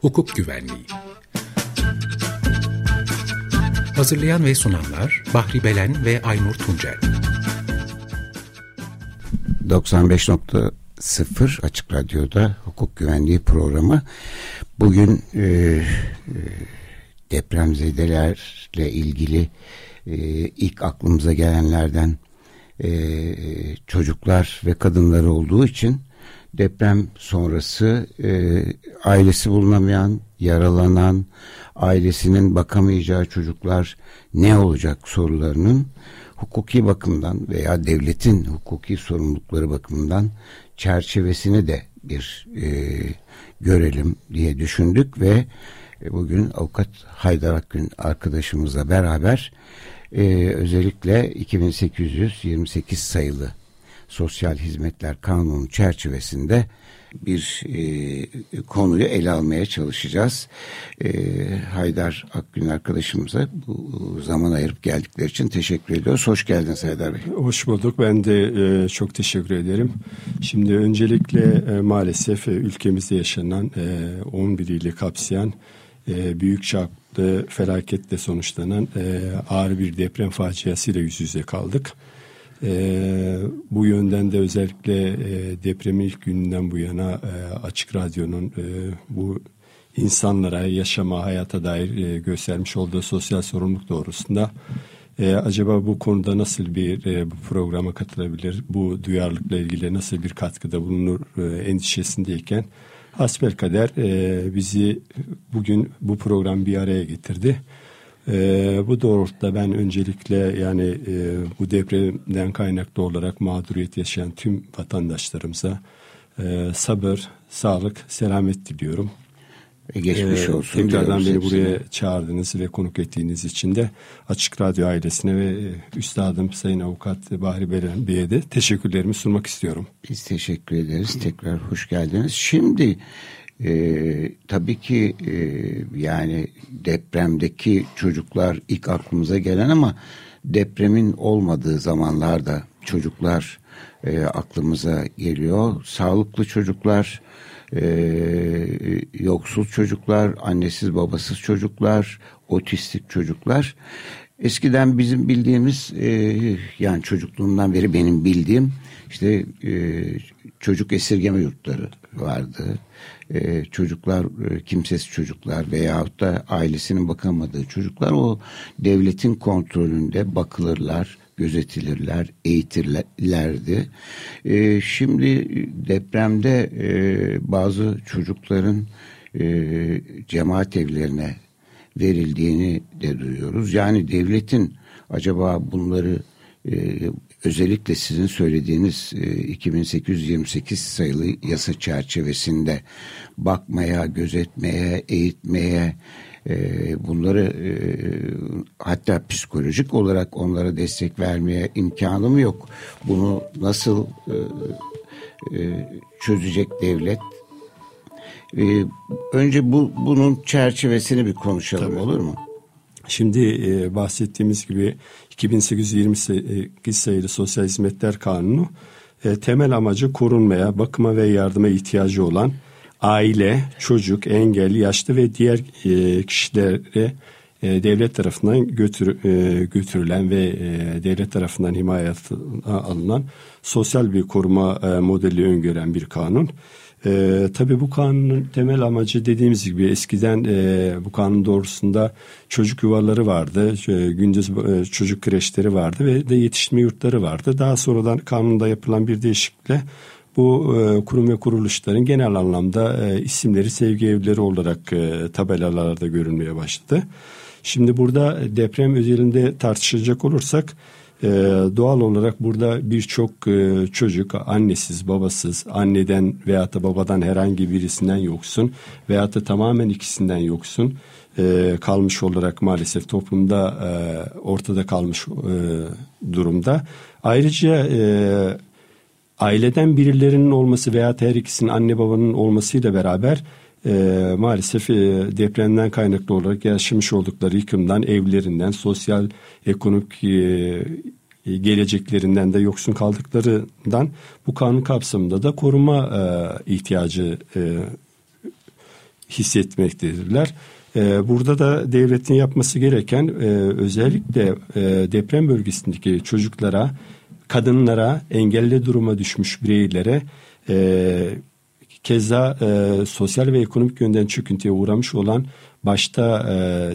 Hukuk Güvenliği. Hazırlayan ve sunanlar Bahri Belen ve Aynur Tuncel. 95.0 Açık Radyo'da Hukuk Güvenliği programı. Bugün e, e, depremzedelerle ilgili e, ilk aklımıza gelenlerden e, çocuklar ve kadınlar olduğu için deprem sonrası e, ailesi bulunamayan, yaralanan, ailesinin bakamayacağı çocuklar ne olacak sorularının hukuki bakımdan veya devletin hukuki sorumlulukları bakımından çerçevesini de bir e, görelim diye düşündük ve bugün avukat Haydar Akgün arkadaşımızla beraber e, özellikle 2828 sayılı Sosyal Hizmetler Kanunu çerçevesinde bir e, konuyu ele almaya çalışacağız. E, Haydar Akgün arkadaşımıza bu zaman ayırıp geldikleri için teşekkür ediyoruz. Hoş geldiniz Haydar Bey. Hoş bulduk. Ben de e, çok teşekkür ederim. Şimdi öncelikle e, maalesef e, ülkemizde yaşanan e, 11 ili kapsayan e, büyük çaplı felaketle sonuçlanan e, ağır bir deprem faciasıyla yüz yüze kaldık. E, bu yönden de özellikle e, depremin ilk gününden bu yana e, Açık Radyo'nun e, bu insanlara yaşama, hayata dair e, göstermiş olduğu sosyal sorumluluk doğrusunda e, acaba bu konuda nasıl bir e, bu programa katılabilir, bu duyarlılıkla ilgili nasıl bir katkıda bulunur e, endişesindeyken hasbelkader e, bizi bugün bu program bir araya getirdi. E, bu doğrultuda ben öncelikle yani e, bu depremden kaynaklı olarak mağduriyet yaşayan tüm vatandaşlarımıza e, sabır, sağlık, selamet diliyorum. E, geçmiş Ee, olsun. Tekrardan beni hepsine. buraya çağırdığınız ve konuk ettiğiniz için de Açık Radyo ailesine ve e, üstadım Sayın Avukat Bahri Belen Bey'e de teşekkürlerimi sunmak istiyorum. Biz teşekkür ederiz. Tekrar hoş geldiniz. Şimdi e, tabii ki e, yani depremdeki çocuklar ilk aklımıza gelen ama depremin olmadığı zamanlarda çocuklar e, aklımıza geliyor. Sağlıklı çocuklar, e, yoksul çocuklar, annesiz babasız çocuklar, otistik çocuklar. Eskiden bizim bildiğimiz e, yani çocukluğumdan beri benim bildiğim işte e, çocuk esirgeme yurtları vardı. E, çocuklar e, kimsesiz çocuklar veyahut da ailesinin bakamadığı çocuklar o devletin kontrolünde bakılırlar, gözetilirler, eğitirlerdi. E, şimdi depremde e, bazı çocukların e, cemaat evlerine verildiğini de duyuyoruz. Yani devletin acaba bunları e, özellikle sizin söylediğiniz e, 2828 sayılı yasa çerçevesinde bakmaya, gözetmeye, eğitmeye, bunları e, hatta psikolojik olarak onlara destek vermeye imkanı mı yok? Bunu nasıl e, e, çözecek devlet? E, önce bu bunun çerçevesini bir konuşalım olur mu? Şimdi e, bahsettiğimiz gibi 2828 sayılı Sosyal Hizmetler Kanunu e, temel amacı korunmaya, bakıma ve yardıma ihtiyacı olan aile, çocuk, engelli, yaşlı ve diğer e, kişilere e, devlet tarafından götür, e, götürülen ve e, devlet tarafından himaye alınan sosyal bir koruma e, modeli öngören bir kanun. E, tabii bu kanunun temel amacı dediğimiz gibi eskiden e, bu kanun doğrusunda çocuk yuvaları vardı, e, gündüz e, çocuk kreşleri vardı ve de yetiştirme yurtları vardı. Daha sonradan kanunda yapılan bir değişiklikle bu e, kurum ve kuruluşların genel anlamda e, isimleri sevgi evleri olarak e, tabelalarda görünmeye başladı. Şimdi burada deprem özelinde tartışacak olursak e, doğal olarak burada birçok e, çocuk annesiz, babasız, anneden veya da babadan herhangi birisinden yoksun veya da tamamen ikisinden yoksun e, kalmış olarak maalesef toplumda e, ortada kalmış e, durumda. Ayrıca e, aileden birilerinin olması veya her ikisinin anne babanın olmasıyla beraber e, maalesef e, depremden kaynaklı olarak yaşamış oldukları yıkımdan, evlerinden, sosyal, ekonomik e, e, geleceklerinden de yoksun kaldıklarından bu kanun kapsamında da koruma e, ihtiyacı e, hissetmektedirler. E, burada da devletin yapması gereken e, özellikle e, deprem bölgesindeki çocuklara, kadınlara, engelli duruma düşmüş bireylere e, keza e, sosyal ve ekonomik yönden çöküntüye uğramış olan başta e,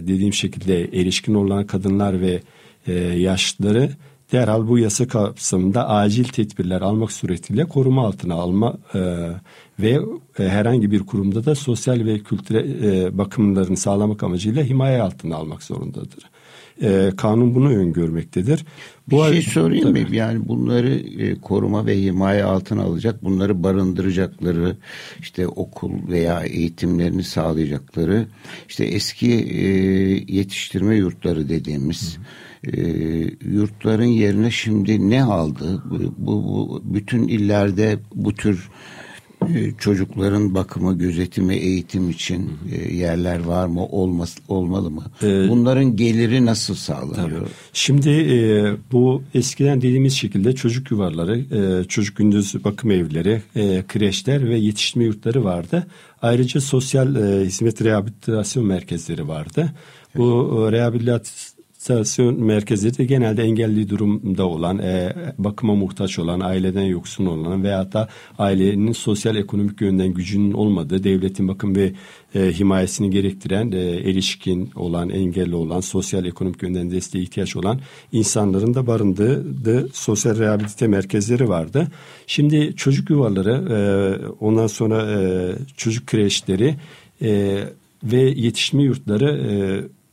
dediğim şekilde erişkin olan kadınlar ve e, yaşlıları derhal bu yasa kapsamında acil tedbirler almak suretiyle koruma altına alma e, ve e, herhangi bir kurumda da sosyal ve kültürel e, bakımlarını sağlamak amacıyla himaye altına almak zorundadır. E, kanun bunu öngörmektedir. Bu bir şey sorayım mı? Yani bunları e, koruma ve himaye altına alacak, bunları barındıracakları, işte okul veya eğitimlerini sağlayacakları, işte eski e, yetiştirme yurtları dediğimiz e, yurtların yerine şimdi ne aldı? Bu, bu, bu bütün illerde bu tür çocukların bakımı, gözetimi, eğitim için e, yerler var mı, olmaz, olmalı mı? Ee, Bunların geliri nasıl sağlanıyor? Tabii. Şimdi e, bu eskiden dediğimiz şekilde çocuk yuvarları, e, çocuk gündüz bakım evleri, kreşler ve yetiştirme yurtları vardı. Ayrıca sosyal hizmet rehabilitasyon merkezleri vardı. Bu rehabilitasyon rehabilitasyon merkezleri de genelde engelli durumda olan, e, bakıma muhtaç olan, aileden yoksun olan veya da ailenin sosyal ekonomik yönden gücünün olmadığı, devletin bakım ve e, himayesini gerektiren, e, erişkin olan, engelli olan, sosyal ekonomik yönden desteğe ihtiyaç olan insanların da barındığı sosyal rehabilite merkezleri vardı. Şimdi çocuk yuvaları, e, ondan sonra e, çocuk kreşleri e, ve yetişme yurtları e,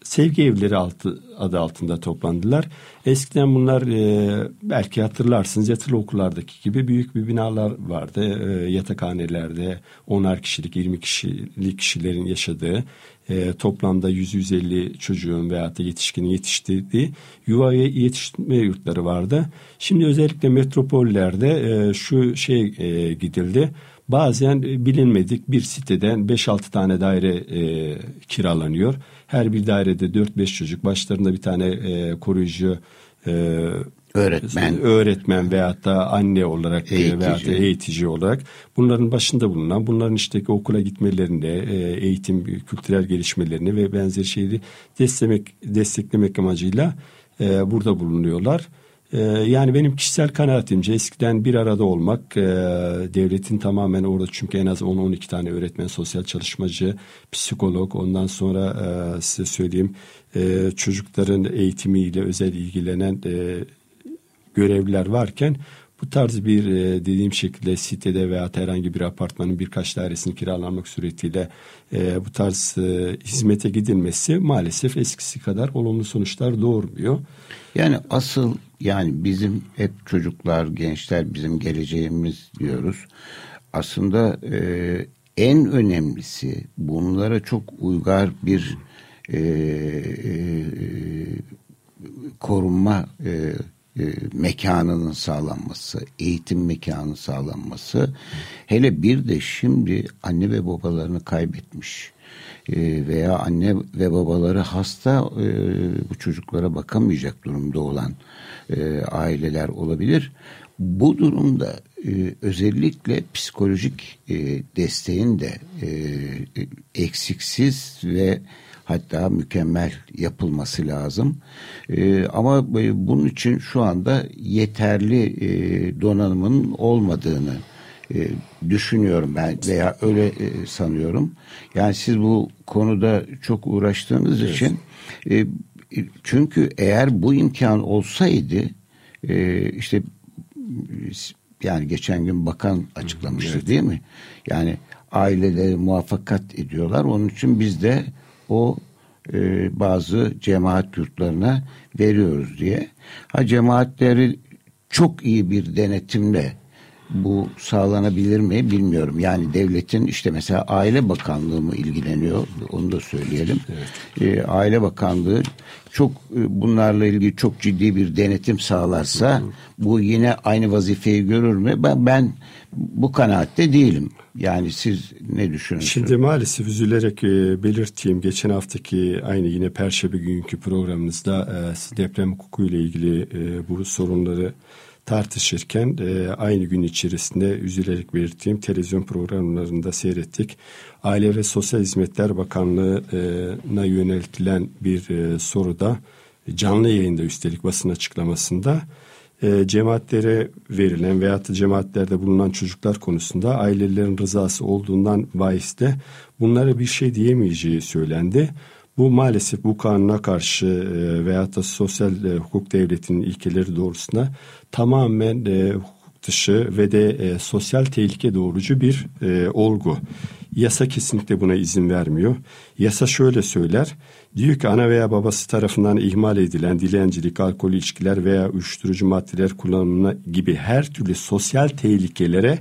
sevgi evleri altı, adı altında toplandılar. Eskiden bunlar e, belki hatırlarsınız yatılı okullardaki gibi büyük bir binalar vardı. E, yatakhanelerde 10'ar kişilik 20 kişilik kişilerin yaşadığı e, toplamda 100-150 çocuğun veya da yetişkinin yetiştirdiği yuva yetiştirme yurtları vardı. Şimdi özellikle metropollerde e, şu şey e, gidildi Bazen bilinmedik bir siteden 5-6 tane daire e, kiralanıyor. Her bir dairede 4-5 çocuk başlarında bir tane e, koruyucu e, öğretmen öğretmen veyahut da anne olarak eğitici. veyahut da eğitici olarak bunların başında bulunan bunların işte okula gitmelerini e, eğitim kültürel gelişmelerini ve benzeri şeyleri desteklemek desteklemek amacıyla e, burada bulunuyorlar. Ee, yani benim kişisel kanaatimce eskiden bir arada olmak e, devletin tamamen orada çünkü en az 10-12 tane öğretmen, sosyal çalışmacı, psikolog ondan sonra e, size söyleyeyim e, çocukların eğitimiyle özel ilgilenen görevliler varken bu tarz bir dediğim şekilde sitede veya herhangi bir apartmanın birkaç dairesini kiralanmak suretiyle bu tarz hizmete gidilmesi maalesef eskisi kadar olumlu sonuçlar doğurmuyor. Yani asıl yani bizim hep çocuklar, gençler bizim geleceğimiz diyoruz. Aslında e, en önemlisi bunlara çok uygar bir e, e, korunma e, e, mekanının sağlanması, eğitim mekanı sağlanması. Hele bir de şimdi anne ve babalarını kaybetmiş e, veya anne ve babaları hasta e, bu çocuklara bakamayacak durumda olan aileler olabilir. Bu durumda özellikle psikolojik desteğin de eksiksiz ve hatta mükemmel yapılması lazım. E, ama bunun için şu anda yeterli e, donanımın olmadığını e, düşünüyorum ben veya öyle e, sanıyorum. Yani siz bu konuda çok uğraştığınız evet. için e, çünkü eğer bu imkan olsaydı e, işte yani geçen gün bakan açıklamıştı evet. değil mi? Yani aileleri muvaffakat ediyorlar. Onun için biz de o e, bazı cemaat yurtlarına veriyoruz diye. Ha cemaatleri çok iyi bir denetimle bu sağlanabilir mi bilmiyorum. Yani devletin işte mesela Aile Bakanlığı mı ilgileniyor onu da söyleyelim. Evet. E, Aile Bakanlığı çok e, bunlarla ilgili çok ciddi bir denetim sağlarsa hı bu yine aynı vazifeyi görür mü? Ben, ben bu kanaatte değilim. Yani siz ne düşünüyorsunuz? Şimdi maalesef üzülerek e, belirteyim. Geçen haftaki aynı yine Perşembe günkü programımızda e, deprem hukuku ile ilgili e, bu sorunları tartışırken e, aynı gün içerisinde üzülerek belirttiğim televizyon programlarında seyrettik. Aile ve Sosyal Hizmetler Bakanlığı'na yöneltilen bir e, soruda canlı yayında üstelik basın açıklamasında e, cemaatlere verilen veya da cemaatlerde bulunan çocuklar konusunda ailelerin rızası olduğundan bahis de bunlara bir şey diyemeyeceği söylendi. Bu maalesef bu kanuna karşı e, veya da sosyal e, hukuk devletinin ilkeleri doğrusunda tamamen e, hukuk dışı ve de e, sosyal tehlike doğrucu bir e, olgu. Yasa kesinlikle buna izin vermiyor. Yasa şöyle söyler. Diyor ki ana veya babası tarafından ihmal edilen dilencilik, alkol ilişkiler veya uyuşturucu maddeler kullanımına gibi her türlü sosyal tehlikelere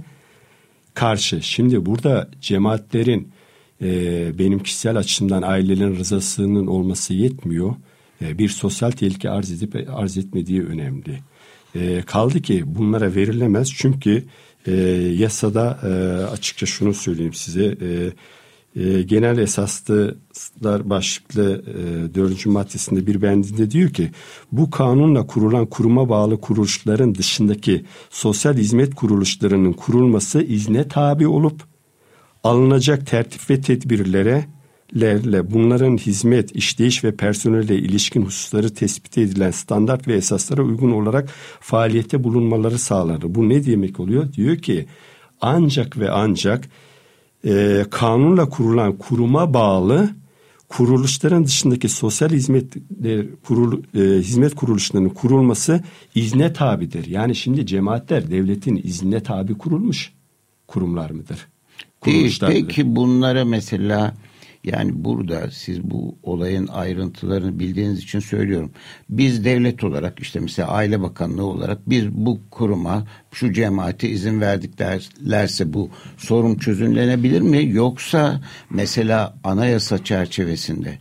karşı. Şimdi burada cemaatlerin e, benim kişisel açımdan ailelerin rızasının olması yetmiyor. E, bir sosyal tehlike arz edip arz etmediği önemli. E, kaldı ki bunlara verilemez çünkü e, yasada e, açıkça şunu söyleyeyim size. E, e, genel esaslar başlıklı e, dördüncü maddesinde bir bendinde diyor ki bu kanunla kurulan kuruma bağlı kuruluşların dışındaki sosyal hizmet kuruluşlarının kurulması izne tabi olup alınacak tertip ve tedbirlere lerle bunların hizmet, işleyiş ve personelle ilişkin hususları tespit edilen standart ve esaslara uygun olarak faaliyete bulunmaları sağlanır. Bu ne demek oluyor? Diyor ki ancak ve ancak e, kanunla kurulan kuruma bağlı kuruluşların dışındaki sosyal hizmet kurul, e, hizmet kuruluşlarının kurulması izne tabidir. Yani şimdi cemaatler devletin izne tabi kurulmuş kurumlar mıdır? Değil. Peki bunlara mesela yani burada siz bu olayın ayrıntılarını bildiğiniz için söylüyorum. Biz devlet olarak işte mesela Aile Bakanlığı olarak biz bu kuruma şu cemaate izin verdiklerse bu sorun çözümlenebilir mi? Yoksa mesela anayasa çerçevesinde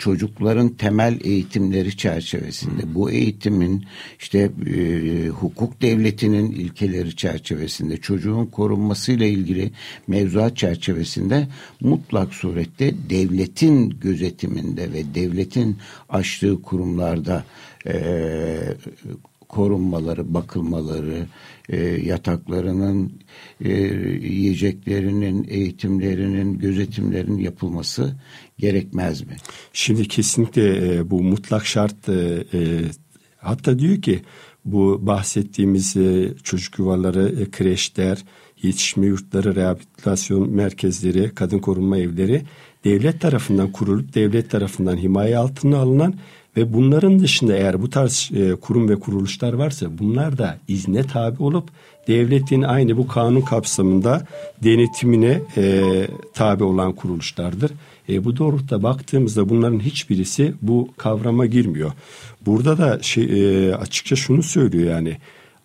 çocukların temel eğitimleri çerçevesinde. Bu eğitimin işte e, hukuk devletinin ilkeleri çerçevesinde çocuğun korunmasıyla ilgili mevzuat çerçevesinde mutlak surette devletin gözetiminde ve devletin açtığı kurumlarda e, korunmaları, bakılmaları, e, yataklarının, e, yiyeceklerinin, eğitimlerinin, gözetimlerinin yapılması gerekmez mi? Şimdi kesinlikle e, bu mutlak şart e, e, hatta diyor ki bu bahsettiğimiz e, çocuk yuvaları, e, kreşler, yetişme yurtları, rehabilitasyon merkezleri, kadın korunma evleri devlet tarafından kurulup devlet tarafından himaye altına alınan ve bunların dışında eğer bu tarz e, kurum ve kuruluşlar varsa bunlar da izne tabi olup devletin aynı bu kanun kapsamında denetimine e, tabi olan kuruluşlardır. E, bu doğrultuda baktığımızda bunların hiçbirisi bu kavrama girmiyor. Burada da şey, e, açıkça şunu söylüyor yani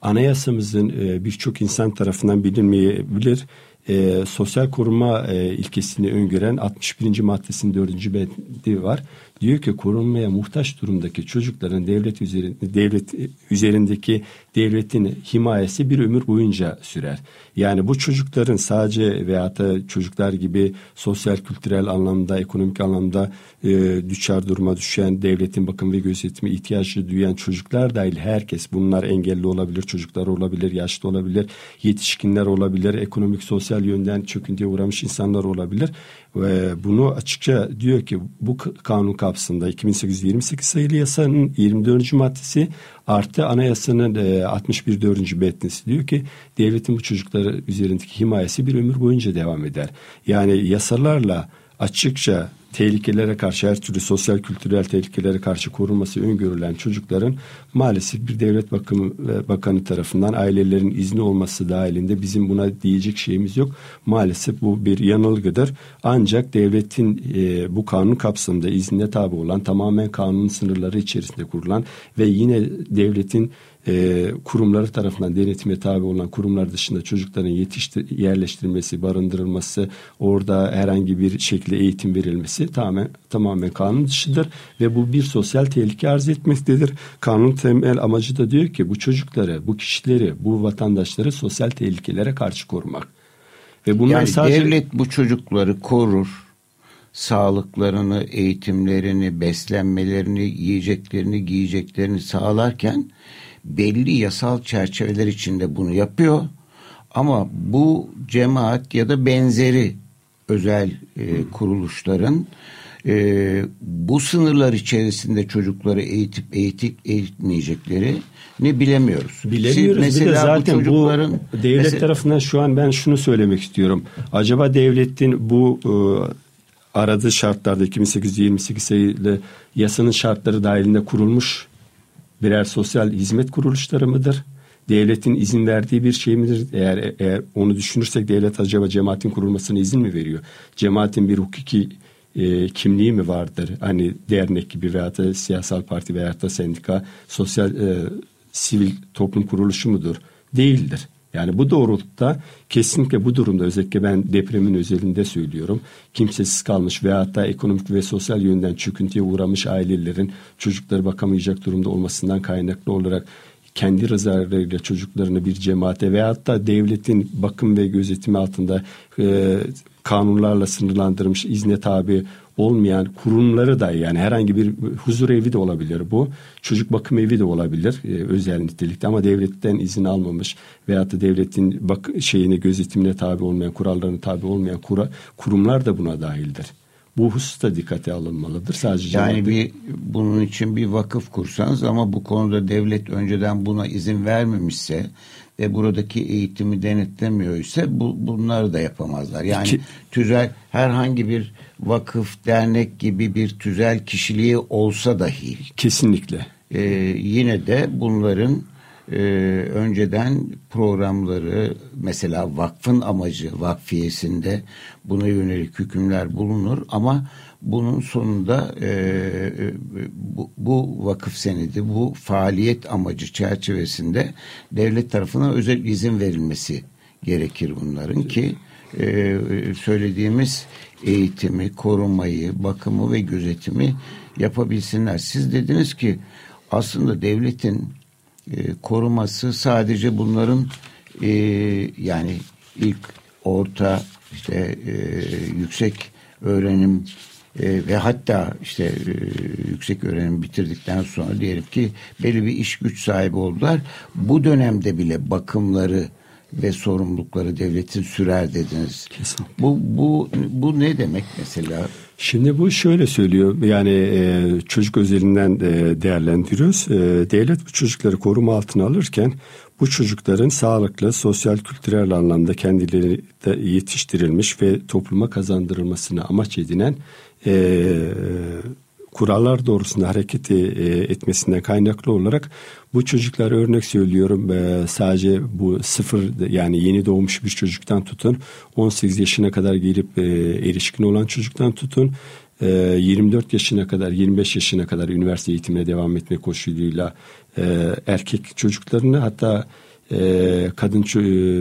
anayasamızın e, birçok insan tarafından bilinmeyebilir e, sosyal koruma e, ilkesini öngören 61. maddesinin 4. bendi var. Diyor ki korunmaya muhtaç durumdaki çocukların devlet üzerinde devlet üzerindeki devletin himayesi bir ömür boyunca sürer. Yani bu çocukların sadece veya da çocuklar gibi sosyal kültürel anlamda, ekonomik anlamda e, düşer duruma düşen, devletin bakım ve gözetimi ihtiyacı duyan çocuklar dahil herkes bunlar engelli olabilir, çocuklar olabilir, yaşlı olabilir, yetişkinler olabilir, ekonomik sosyal yönden çöküntüye uğramış insanlar olabilir. Ve bunu açıkça diyor ki bu kanun kapsamında 2828 sayılı yasanın 24. maddesi artı anayasanın 61 4. metnesi diyor ki devletin bu çocukları üzerindeki himayesi bir ömür boyunca devam eder. Yani yasalarla açıkça tehlikelere karşı her türlü sosyal kültürel tehlikelere karşı korunması öngörülen çocukların maalesef bir devlet bakımı bakanı tarafından ailelerin izni olması dahilinde bizim buna diyecek şeyimiz yok. Maalesef bu bir yanılgıdır. Ancak devletin e, bu kanun kapsamında iznine tabi olan tamamen kanun sınırları içerisinde kurulan ve yine devletin e, kurumları tarafından denetime tabi olan kurumlar dışında çocukların yetiştir, yerleştirilmesi, barındırılması, orada herhangi bir şekilde eğitim verilmesi tamamen tamamen kanun dışıdır ve bu bir sosyal tehlike arz etmektedir. Kanun temel amacı da diyor ki bu çocukları, bu kişileri, bu vatandaşları sosyal tehlikelere karşı korumak. Ve bunlar yani sadece devlet bu çocukları korur sağlıklarını, eğitimlerini, beslenmelerini, yiyeceklerini, giyeceklerini sağlarken belli yasal çerçeveler içinde bunu yapıyor. Ama bu cemaat ya da benzeri özel e, kuruluşların e, bu sınırlar içerisinde çocukları eğitip eğitip eğitmeyecekleri ne bilemiyoruz. Bilemiyoruz. Siz, mesela bir de zaten bu, çocukların, bu devlet mesela, tarafından şu an ben şunu söylemek istiyorum. Acaba devletin bu e, aradığı şartlarda 2828 sayılı yasanın şartları dahilinde kurulmuş birer sosyal hizmet kuruluşları mıdır? Devletin izin verdiği bir şey midir? Eğer, eğer onu düşünürsek devlet acaba cemaatin kurulmasına izin mi veriyor? Cemaatin bir hukuki e, kimliği mi vardır? Hani dernek gibi veya da siyasal parti veya da sendika sosyal e, sivil toplum kuruluşu mudur? Değildir. Yani bu doğrultuda kesinlikle bu durumda özellikle ben depremin özelinde söylüyorum. Kimsesiz kalmış veya hatta ekonomik ve sosyal yönden çöküntüye uğramış ailelerin çocukları bakamayacak durumda olmasından kaynaklı olarak kendi rızalarıyla çocuklarını bir cemaate veya hatta devletin bakım ve gözetimi altında e, kanunlarla sınırlandırılmış izne tabi olmayan kurumları da yani herhangi bir huzur evi de olabilir bu. Çocuk bakım evi de olabilir e, özel nitelikte ama devletten izin almamış veyahut da devletin bak şeyine gözetimine tabi olmayan kurallarına tabi olmayan kura, kurumlar da buna dahildir. Bu hususta dikkate alınmalıdır. Sadece yani bir bunun için bir vakıf kursanız ama bu konuda devlet önceden buna izin vermemişse ve buradaki eğitimi denetlemiyor ise bu, bunları da yapamazlar. Yani Ki... tüzel herhangi bir vakıf, dernek gibi bir tüzel kişiliği olsa dahi kesinlikle e, yine de bunların e, önceden programları mesela vakfın amacı vakfiyesinde buna yönelik hükümler bulunur ama bunun sonunda e, e, bu, bu vakıf senedi, bu faaliyet amacı çerçevesinde devlet tarafından özel izin verilmesi gerekir bunların ki e, söylediğimiz eğitimi, korumayı, bakımı ve gözetimi yapabilsinler. Siz dediniz ki aslında devletin e, koruması sadece bunların e, yani ilk orta işte e, yüksek öğrenim e, ve hatta işte e, yüksek öğrenim bitirdikten sonra diyelim ki belli bir iş güç sahibi oldular. Bu dönemde bile bakımları ve sorumlulukları devletin sürer dediniz. Kesinlikle. Bu bu bu ne demek mesela? Şimdi bu şöyle söylüyor yani e, çocuk özelinden e, değerlendiriyoruz. E, devlet bu çocukları koruma altına alırken bu çocukların sağlıklı, sosyal, kültürel anlamda kendileri de yetiştirilmiş ve topluma kazandırılmasını amaç edinen e, kurallar doğrusunda hareket e, etmesinden kaynaklı olarak bu çocuklar örnek söylüyorum. E, sadece bu sıfır yani yeni doğmuş bir çocuktan tutun 18 yaşına kadar gelip e, erişkin olan çocuktan tutun 24 yaşına kadar 25 yaşına kadar üniversite eğitimine devam etme koşuluyla erkek çocuklarını hatta kadın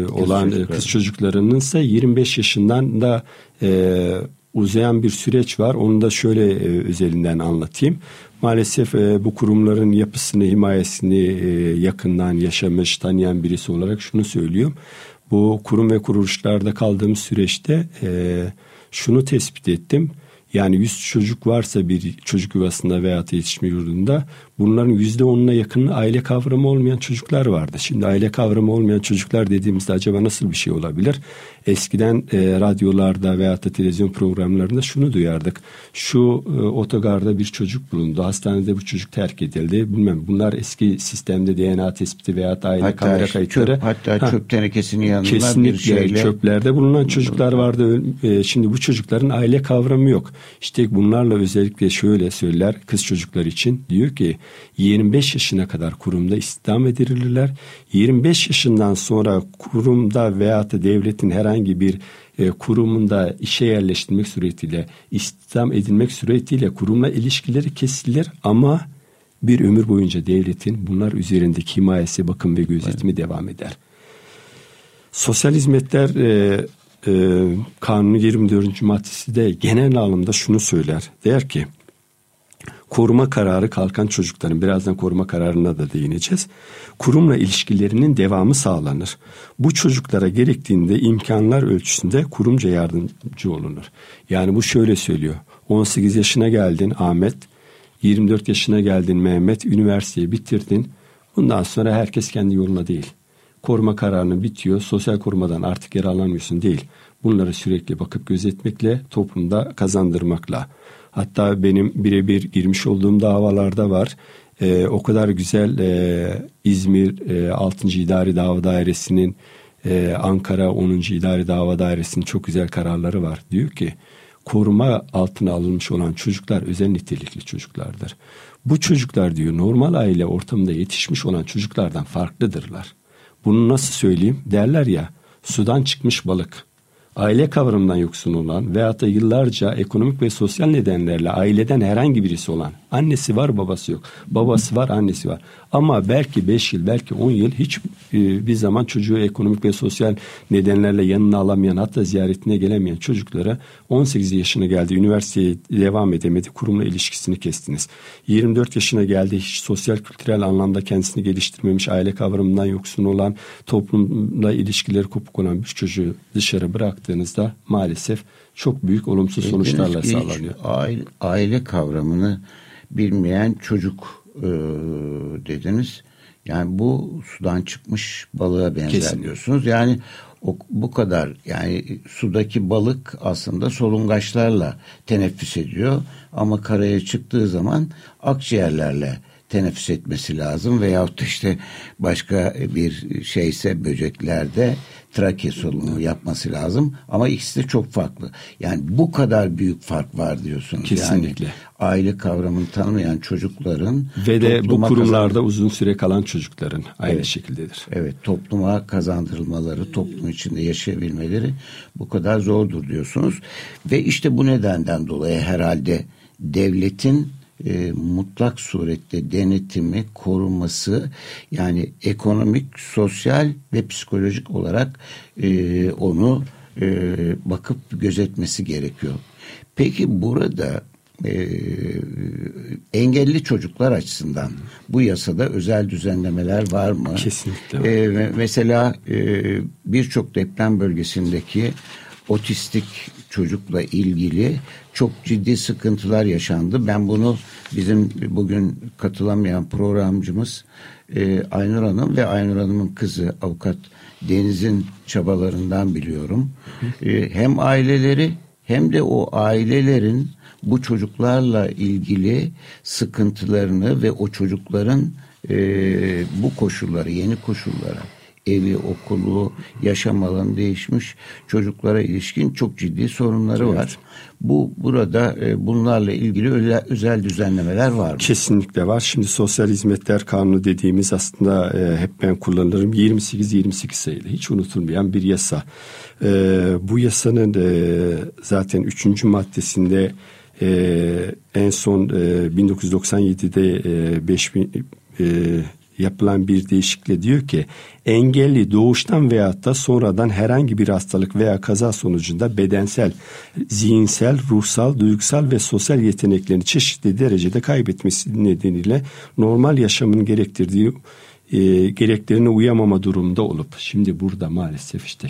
olan kız, kız çocuklarının ise 25 yaşından da uzayan bir süreç var. Onu da şöyle e, özelinden anlatayım. Maalesef e, bu kurumların yapısını, himayesini e, yakından yaşamış, tanıyan birisi olarak şunu söylüyorum. Bu kurum ve kuruluşlarda kaldığımız süreçte e, şunu tespit ettim. Yani 100 çocuk varsa bir çocuk yuvasında veya yetişme yurdunda Bunların yüzde onuna yakını aile kavramı olmayan çocuklar vardı. Şimdi aile kavramı olmayan çocuklar dediğimizde acaba nasıl bir şey olabilir? Eskiden e, radyolarda veya da televizyon programlarında şunu duyardık. Şu e, otogarda bir çocuk bulundu. Hastanede bu çocuk terk edildi. Bilmem bunlar eski sistemde DNA tespiti veya aile hatta kamera kayıtları. Çöp, hatta ha, çöp tenekesinin yanında kesinlikle bir şeyle. çöplerde bulunan çocuklar vardı. E, şimdi bu çocukların aile kavramı yok. İşte bunlarla özellikle şöyle söyler kız çocuklar için. Diyor ki 25 yaşına kadar kurumda istihdam edilirler. 25 yaşından sonra kurumda veya da devletin herhangi bir e, kurumunda işe yerleştirmek suretiyle, istihdam edilmek suretiyle kurumla ilişkileri kesilir ama bir ömür boyunca devletin bunlar üzerindeki himayesi, bakım ve gözetimi evet. devam eder. Sosyal hizmetler e, e, kanunun 24. maddesi de genel anlamda şunu söyler. Der ki koruma kararı kalkan çocukların birazdan koruma kararına da değineceğiz. Kurumla ilişkilerinin devamı sağlanır. Bu çocuklara gerektiğinde imkanlar ölçüsünde kurumca yardımcı olunur. Yani bu şöyle söylüyor. 18 yaşına geldin Ahmet, 24 yaşına geldin Mehmet, üniversiteyi bitirdin. Bundan sonra herkes kendi yoluna değil. Koruma kararını bitiyor, sosyal korumadan artık yararlanmıyorsun değil. Bunları sürekli bakıp gözetmekle, toplumda kazandırmakla. Hatta benim birebir girmiş olduğum davalarda var. E, o kadar güzel e, İzmir e, 6. İdari Dava Dairesi'nin e, Ankara 10. İdari Dava Dairesi'nin çok güzel kararları var. Diyor ki koruma altına alınmış olan çocuklar özel nitelikli çocuklardır. Bu çocuklar diyor normal aile ortamında yetişmiş olan çocuklardan farklıdırlar. Bunu nasıl söyleyeyim? Derler ya sudan çıkmış balık aile kavramından yoksun olan veyahut da yıllarca ekonomik ve sosyal nedenlerle aileden herhangi birisi olan annesi var babası yok. Babası var annesi var. Ama belki 5 yıl belki 10 yıl hiç e, bir zaman çocuğu ekonomik ve sosyal nedenlerle yanına alamayan hatta ziyaretine gelemeyen çocuklara 18 yaşına geldi üniversiteye devam edemedi kurumla ilişkisini kestiniz. 24 yaşına geldi hiç sosyal kültürel anlamda kendisini geliştirmemiş aile kavramından yoksun olan toplumla ilişkileri kopuk olan bir çocuğu dışarı bıraktığınızda maalesef çok büyük olumsuz sonuçlarla sağlanıyor. Aile, aile kavramını bilmeyen çocuk e, dediniz. Yani bu sudan çıkmış balığa benzer Kesin. diyorsunuz. Yani o, bu kadar yani sudaki balık aslında solungaçlarla teneffüs ediyor ama karaya çıktığı zaman akciğerlerle teneffüs etmesi lazım veyahut da işte başka bir şeyse böceklerde trake solunumu yapması lazım ama ikisi de çok farklı. Yani bu kadar büyük fark var diyorsunuz. Kesinlikle. Yani aile kavramını tanımayan çocukların ve de bu kurumlarda uzun süre kalan çocukların aynı evet, şekildedir. Evet, topluma kazandırılmaları, toplum içinde yaşayabilmeleri bu kadar zordur diyorsunuz. Ve işte bu nedenden dolayı herhalde devletin e, mutlak surette denetimi, koruması yani ekonomik, sosyal ve psikolojik olarak e, onu e, bakıp gözetmesi gerekiyor. Peki burada e, engelli çocuklar açısından bu yasada özel düzenlemeler var mı? Kesinlikle. E, mesela e, birçok deprem bölgesindeki otistik çocukla ilgili çok ciddi sıkıntılar yaşandı. Ben bunu bizim bugün katılamayan programcımız e, Aynur Hanım ve Aynur Hanım'ın kızı avukat Deniz'in çabalarından biliyorum. E, hem aileleri hem de o ailelerin bu çocuklarla ilgili sıkıntılarını ve o çocukların e, bu koşulları, yeni koşullara evi, okulu, yaşam alanı değişmiş çocuklara ilişkin çok ciddi sorunları evet. var. Bu burada e, bunlarla ilgili özel, özel düzenlemeler var mı? Kesinlikle var. Şimdi Sosyal Hizmetler Kanunu dediğimiz aslında e, hep ben kullanırım 28-28 sayılı hiç unutulmayan bir yasa. E, bu yasanın e, zaten üçüncü maddesinde e, en son e, 1997'de e, 5000 e, yapılan bir değişiklikle diyor ki engelli doğuştan veyahut da sonradan herhangi bir hastalık veya kaza sonucunda bedensel, zihinsel, ruhsal, duygusal ve sosyal yeteneklerini çeşitli derecede kaybetmesi nedeniyle normal yaşamın gerektirdiği e, gereklerine uyamama durumunda olup şimdi burada maalesef işte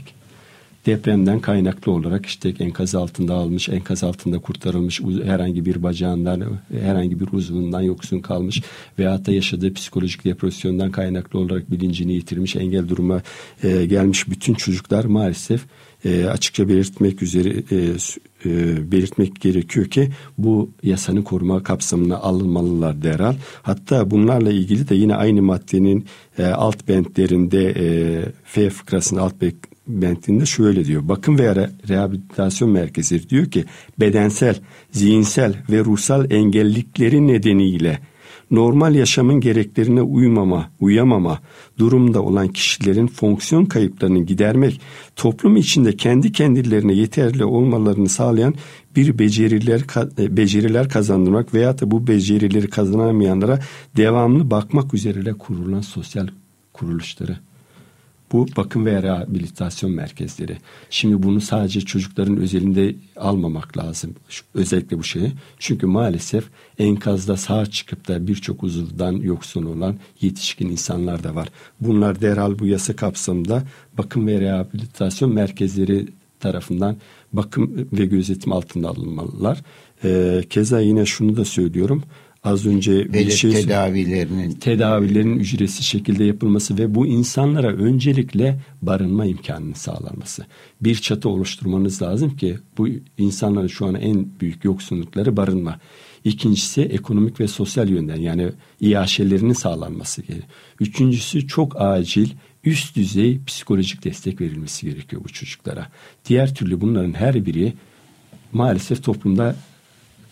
depremden kaynaklı olarak işte enkaz altında almış, enkaz altında kurtarılmış, herhangi bir bacağından, herhangi bir uzvundan yoksun kalmış veyahut da yaşadığı psikolojik depresyondan kaynaklı olarak bilincini yitirmiş, engel duruma e, gelmiş bütün çocuklar maalesef e, açıkça belirtmek üzere e, e, belirtmek gerekiyor ki bu yasanın koruma kapsamına alınmalılar derhal. Hatta bunlarla ilgili de yine aynı maddenin e, alt bentlerinde e, F fıkrasının alt bentinde şöyle diyor. Bakım ve re rehabilitasyon merkezi diyor ki bedensel, zihinsel ve ruhsal engellikleri nedeniyle normal yaşamın gereklerine uymama, uyamama durumda olan kişilerin fonksiyon kayıplarını gidermek, toplum içinde kendi kendilerine yeterli olmalarını sağlayan bir beceriler e, beceriler kazandırmak veya da bu becerileri kazanamayanlara devamlı bakmak üzere kurulan sosyal kuruluşları bu bakım ve rehabilitasyon merkezleri. Şimdi bunu sadece çocukların özelinde almamak lazım. Özellikle bu şeyi. Çünkü maalesef enkazda sağ çıkıp da birçok uzuvdan yoksun olan yetişkin insanlar da var. Bunlar derhal bu yasa kapsamında bakım ve rehabilitasyon merkezleri tarafından bakım ve gözetim altında alınmalılar. Ee, keza yine şunu da söylüyorum az önce bir şey tedavilerinin tedavilerin ücretsiz şekilde yapılması ve bu insanlara öncelikle barınma imkanını sağlanması. Bir çatı oluşturmanız lazım ki bu insanların şu an en büyük yoksunlukları barınma. İkincisi ekonomik ve sosyal yönden yani iaşelerinin sağlanması gerekiyor. Üçüncüsü çok acil üst düzey psikolojik destek verilmesi gerekiyor bu çocuklara. Diğer türlü bunların her biri maalesef toplumda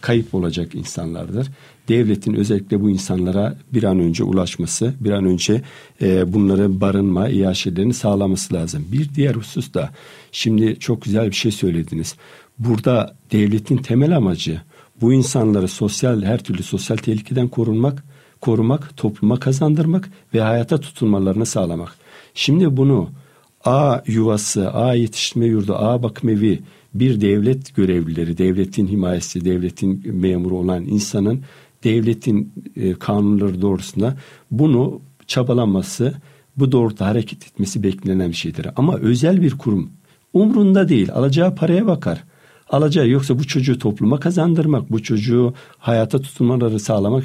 kayıp olacak insanlardır. Devletin özellikle bu insanlara bir an önce ulaşması, bir an önce e, bunları barınma, iaşelerini sağlaması lazım. Bir diğer husus da şimdi çok güzel bir şey söylediniz. Burada devletin temel amacı bu insanları sosyal her türlü sosyal tehlikeden korunmak, korumak, topluma kazandırmak ve hayata tutunmalarını sağlamak. Şimdi bunu A yuvası, A yetiştirme yurdu, A bakım evi bir devlet görevlileri, devletin himayesi, devletin memuru olan insanın devletin e, kanunları doğrusunda bunu çabalaması, bu doğrultuda hareket etmesi beklenen bir şeydir. Ama özel bir kurum umrunda değil, alacağı paraya bakar. Alacağı yoksa bu çocuğu topluma kazandırmak, bu çocuğu hayata tutunmaları sağlamak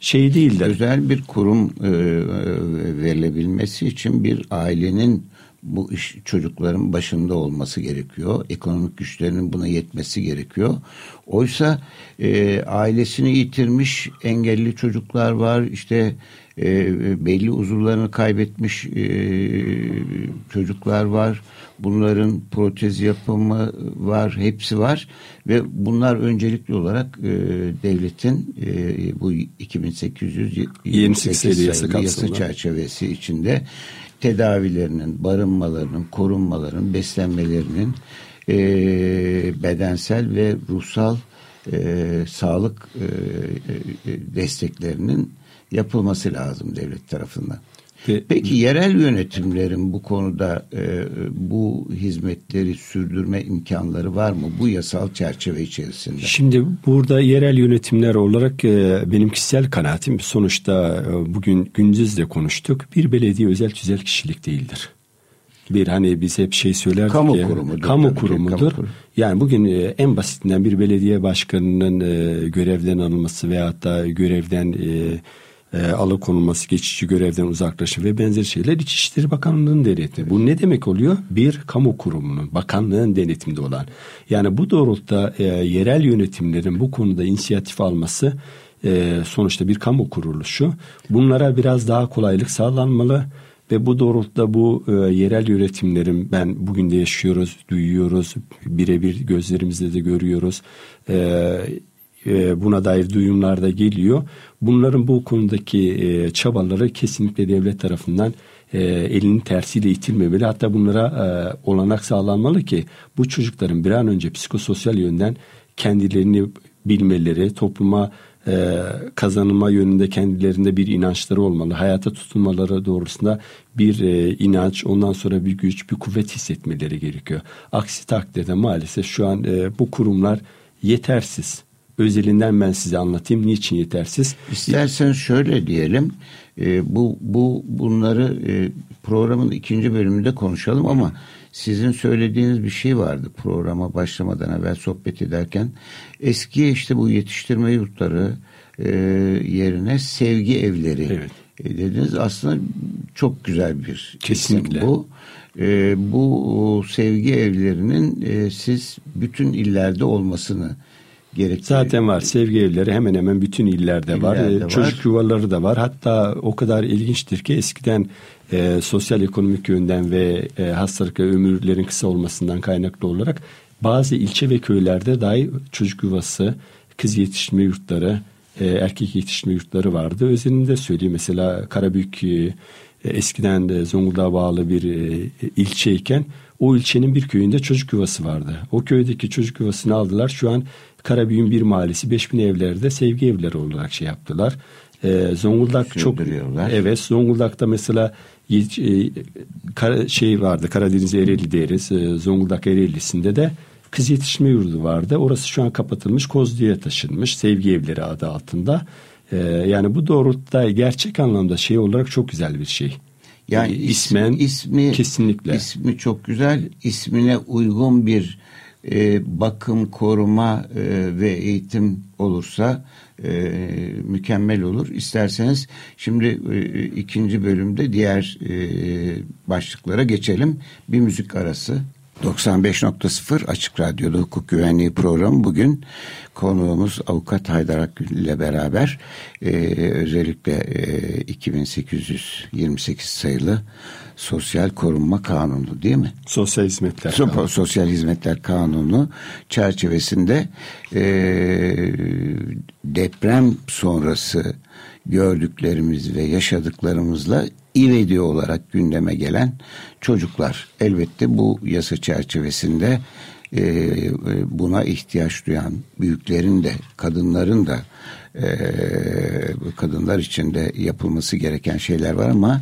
şey değildir. Özel bir kurum e, e verilebilmesi için bir ailenin bu iş çocukların başında olması gerekiyor. Ekonomik güçlerinin buna yetmesi gerekiyor. Oysa e, ailesini yitirmiş engelli çocuklar var. İşte e, belli uzuvlarını kaybetmiş e, çocuklar var. Bunların protez yapımı var, hepsi var ve bunlar öncelikli olarak e, devletin e, bu 2828 sayılı yasa, yasa çerçevesi içinde tedavilerinin, barınmalarının, korunmalarının, beslenmelerinin e, bedensel ve ruhsal e, sağlık e, e, desteklerinin yapılması lazım devlet tarafından. Peki yerel yönetimlerin bu konuda e, bu hizmetleri sürdürme imkanları var mı bu yasal çerçeve içerisinde? Şimdi burada yerel yönetimler olarak e, benim kişisel kanaatim sonuçta e, bugün gündüz de konuştuk. Bir belediye özel tüzel kişilik değildir. Bir hani biz hep şey söylerdik kamu ya, kurumudur. Kamu kurumudur. Kamu kurum. Yani bugün e, en basitinden bir belediye başkanının e, görevden alınması veyahut da görevden e, alıkonulması, geçici görevden uzaklaşma ve benzer şeyler İçişleri Bakanlığı'nın denetimi. Bu ne demek oluyor? Bir kamu kurumunun, bakanlığın denetiminde olan. Yani bu doğrultuda e, yerel yönetimlerin bu konuda inisiyatif alması e, sonuçta bir kamu kuruluşu. Bunlara biraz daha kolaylık sağlanmalı ve bu doğrultuda bu e, yerel yönetimlerin ben bugün de yaşıyoruz, duyuyoruz, birebir gözlerimizle de görüyoruz. E, e, buna dair duyumlar da geliyor. Bunların bu konudaki e, çabaları kesinlikle devlet tarafından e, elinin tersiyle itilmemeli. Hatta bunlara olanak sağlanmalı ki bu çocukların bir an önce psikososyal yönden kendilerini bilmeleri, topluma kazanılma yönünde kendilerinde bir inançları olmalı. Hayata tutunmaları doğrusunda bir inanç, ondan sonra bir güç, bir kuvvet hissetmeleri gerekiyor. Aksi takdirde maalesef şu an bu kurumlar yetersiz Özelinden ben size anlatayım niçin yetersiz. İstersen şöyle diyelim. E, bu bu bunları e, programın ikinci bölümünde konuşalım ama sizin söylediğiniz bir şey vardı programa başlamadan evvel sohbet ederken. Eski işte bu yetiştirme yurtları e, yerine sevgi evleri evet. e, dediniz. Aslında çok güzel bir kesinlikle bu. E, bu sevgi evlerinin e, siz bütün illerde olmasını gerekiyor. Zaten var. Sevgi evleri hemen hemen bütün illerde, illerde var. var. Çocuk yuvaları da var. Hatta o kadar ilginçtir ki eskiden e, sosyal ekonomik yönden ve e, hastalık ve ömürlerin kısa olmasından kaynaklı olarak bazı ilçe ve köylerde dahi çocuk yuvası, kız yetiştirme yurtları, e, erkek yetiştirme yurtları vardı. Özelinde söyleyeyim mesela Karabük e, eskiden de Zonguldak'a bağlı bir e, ilçeyken o ilçenin bir köyünde çocuk yuvası vardı. O köydeki çocuk yuvasını aldılar. Şu an Karabük'ün bir mahallesi 5000 evlerde sevgi evleri olarak şey yaptılar. Ee, Zonguldak çok evet Zonguldak'ta mesela e, şey vardı Karadeniz Ereğli deriz. E, Zonguldak Ereğli'sinde de kız yetişme yurdu vardı. Orası şu an kapatılmış Kozlu'ya taşınmış sevgi evleri adı altında. E, yani bu doğrultuda gerçek anlamda şey olarak çok güzel bir şey. Yani ismen ismi kesinlikle ismi çok güzel. ismine uygun bir e, bakım, koruma e, ve eğitim olursa e, mükemmel olur. İsterseniz şimdi e, ikinci bölümde diğer e, başlıklara geçelim. Bir müzik arası. 95.0 Açık Radyo'da hukuk güvenliği programı bugün konuğumuz avukat Haydar Akgül ile beraber e, özellikle e, 2828 sayılı Sosyal Korunma Kanunu değil mi? Sosyal Hizmetler Kanunu. Sosyal Hizmetler Kanunu çerçevesinde e, deprem sonrası gördüklerimiz ve yaşadıklarımızla ivedi olarak gündeme gelen çocuklar. Elbette bu yasa çerçevesinde e, buna ihtiyaç duyan büyüklerin de kadınların da e, kadınlar için de yapılması gereken şeyler var ama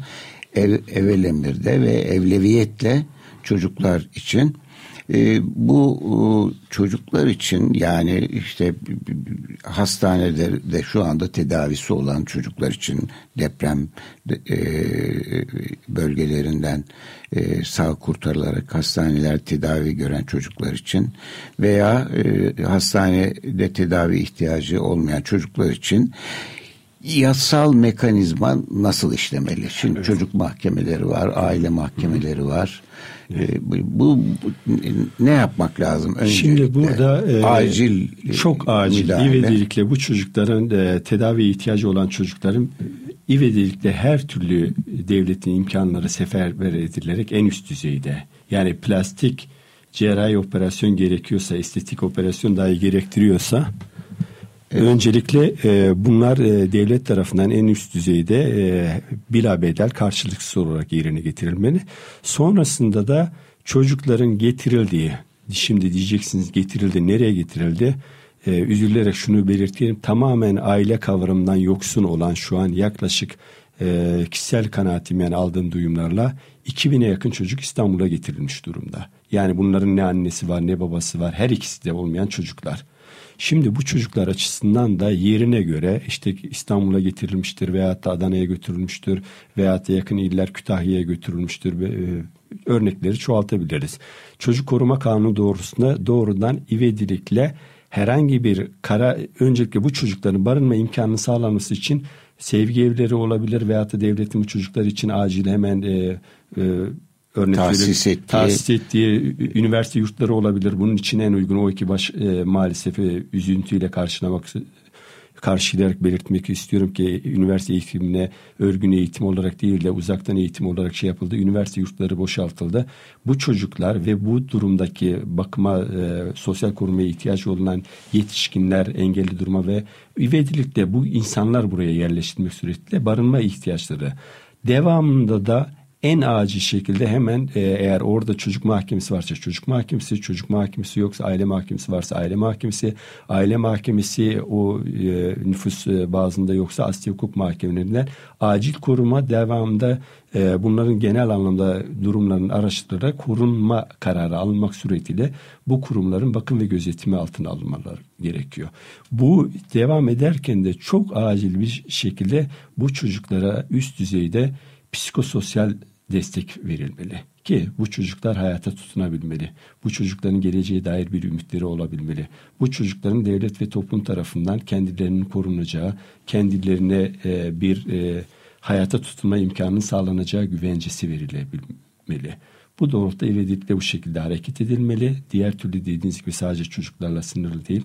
ev, evel emirde ve evleviyetle çocuklar için. E, bu e, çocuklar için yani işte hastanede de şu anda tedavisi olan çocuklar için deprem e, bölgelerinden e, sağ kurtarılarak hastaneler tedavi gören çocuklar için veya e, hastanede tedavi ihtiyacı olmayan çocuklar için yasal mekanizma nasıl işlemeli? Şimdi evet. çocuk mahkemeleri var, aile mahkemeleri var. Evet. Bu, bu, bu ne yapmak lazım? Öncelikle, Şimdi burada e, acil çok acil müdahale. ivedilikle bu çocukların e, tedavi ihtiyacı olan çocukların e, ivedilikle her türlü devletin imkanları seferber edilerek en üst düzeyde yani plastik cerrahi operasyon gerekiyorsa, estetik operasyon dahi gerektiriyorsa. Öncelikle e, bunlar e, devlet tarafından en üst düzeyde e, bila bedel karşılıksız olarak yerine getirilmeli. Sonrasında da çocukların getirildiği, şimdi diyeceksiniz getirildi, nereye getirildi? E, üzülerek şunu belirteyim, tamamen aile kavramından yoksun olan şu an yaklaşık e, kişisel kanaatim yani aldığım duyumlarla 2000'e yakın çocuk İstanbul'a getirilmiş durumda. Yani bunların ne annesi var ne babası var her ikisi de olmayan çocuklar. Şimdi bu çocuklar açısından da yerine göre işte İstanbul'a getirilmiştir veyahut da Adana'ya götürülmüştür veyahut da yakın iller Kütahya'ya götürülmüştür e, örnekleri çoğaltabiliriz. Çocuk koruma kanunu doğrusunda doğrudan ivedilikle herhangi bir kara öncelikle bu çocukların barınma imkanını sağlanması için sevgi evleri olabilir veyahut da devletin bu çocuklar için acil hemen e, e, örnek tahsis ettiği. tahsis ettiği üniversite yurtları olabilir. Bunun için en uygun o iki baş e, maalesef e, üzüntüyle karşılamak karşılayarak belirtmek istiyorum ki üniversite eğitimine örgün eğitim olarak değil de uzaktan eğitim olarak şey yapıldı. Üniversite yurtları boşaltıldı. Bu çocuklar ve bu durumdaki bakıma e, sosyal korumaya ihtiyacı olan yetişkinler engelli duruma ve ivedilikle bu insanlar buraya yerleştirmek suretiyle barınma ihtiyaçları devamında da en acil şekilde hemen e, eğer orada çocuk mahkemesi varsa çocuk mahkemesi, çocuk mahkemesi yoksa aile mahkemesi varsa aile mahkemesi, aile mahkemesi o e, nüfus e, bazında yoksa asli hukuk mahkemelerinden acil koruma devamında e, bunların genel anlamda durumların araştırılarak korunma kararı alınmak suretiyle bu kurumların bakım ve gözetimi altına alınmaları gerekiyor. Bu devam ederken de çok acil bir şekilde bu çocuklara üst düzeyde psikososyal destek verilmeli ki bu çocuklar hayata tutunabilmeli. Bu çocukların geleceğe dair bir ümitleri olabilmeli. Bu çocukların devlet ve toplum tarafından kendilerinin korunacağı, kendilerine e, bir e, hayata tutunma imkanının sağlanacağı güvencesi verilebilmeli. Bu doğrultuda ivedilikle bu şekilde hareket edilmeli. Diğer türlü dediğiniz gibi sadece çocuklarla sınırlı değil.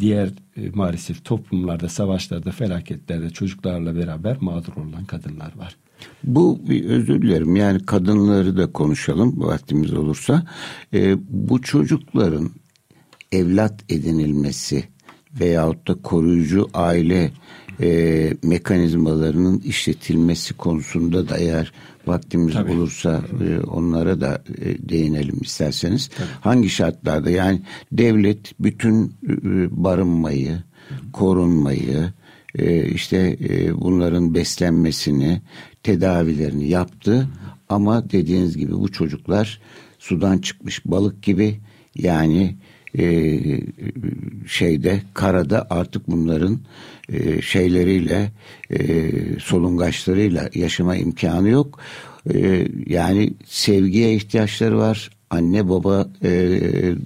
Diğer e, maalesef toplumlarda, savaşlarda, felaketlerde çocuklarla beraber mağdur olan kadınlar var. Bu bir özür dilerim yani kadınları da konuşalım vaktimiz olursa. E, bu çocukların evlat edinilmesi veyahut da koruyucu aile e, mekanizmalarının işletilmesi konusunda da eğer vaktimiz Tabii. olursa e, onlara da e, değinelim isterseniz. Tabii. Hangi şartlarda yani devlet bütün e, barınmayı, korunmayı, e, işte e, bunların beslenmesini, tedavilerini yaptı. Ama dediğiniz gibi bu çocuklar sudan çıkmış balık gibi yani e, şeyde karada artık bunların e, şeyleriyle e, solungaçlarıyla yaşama imkanı yok. E, yani sevgiye ihtiyaçları var anne baba e,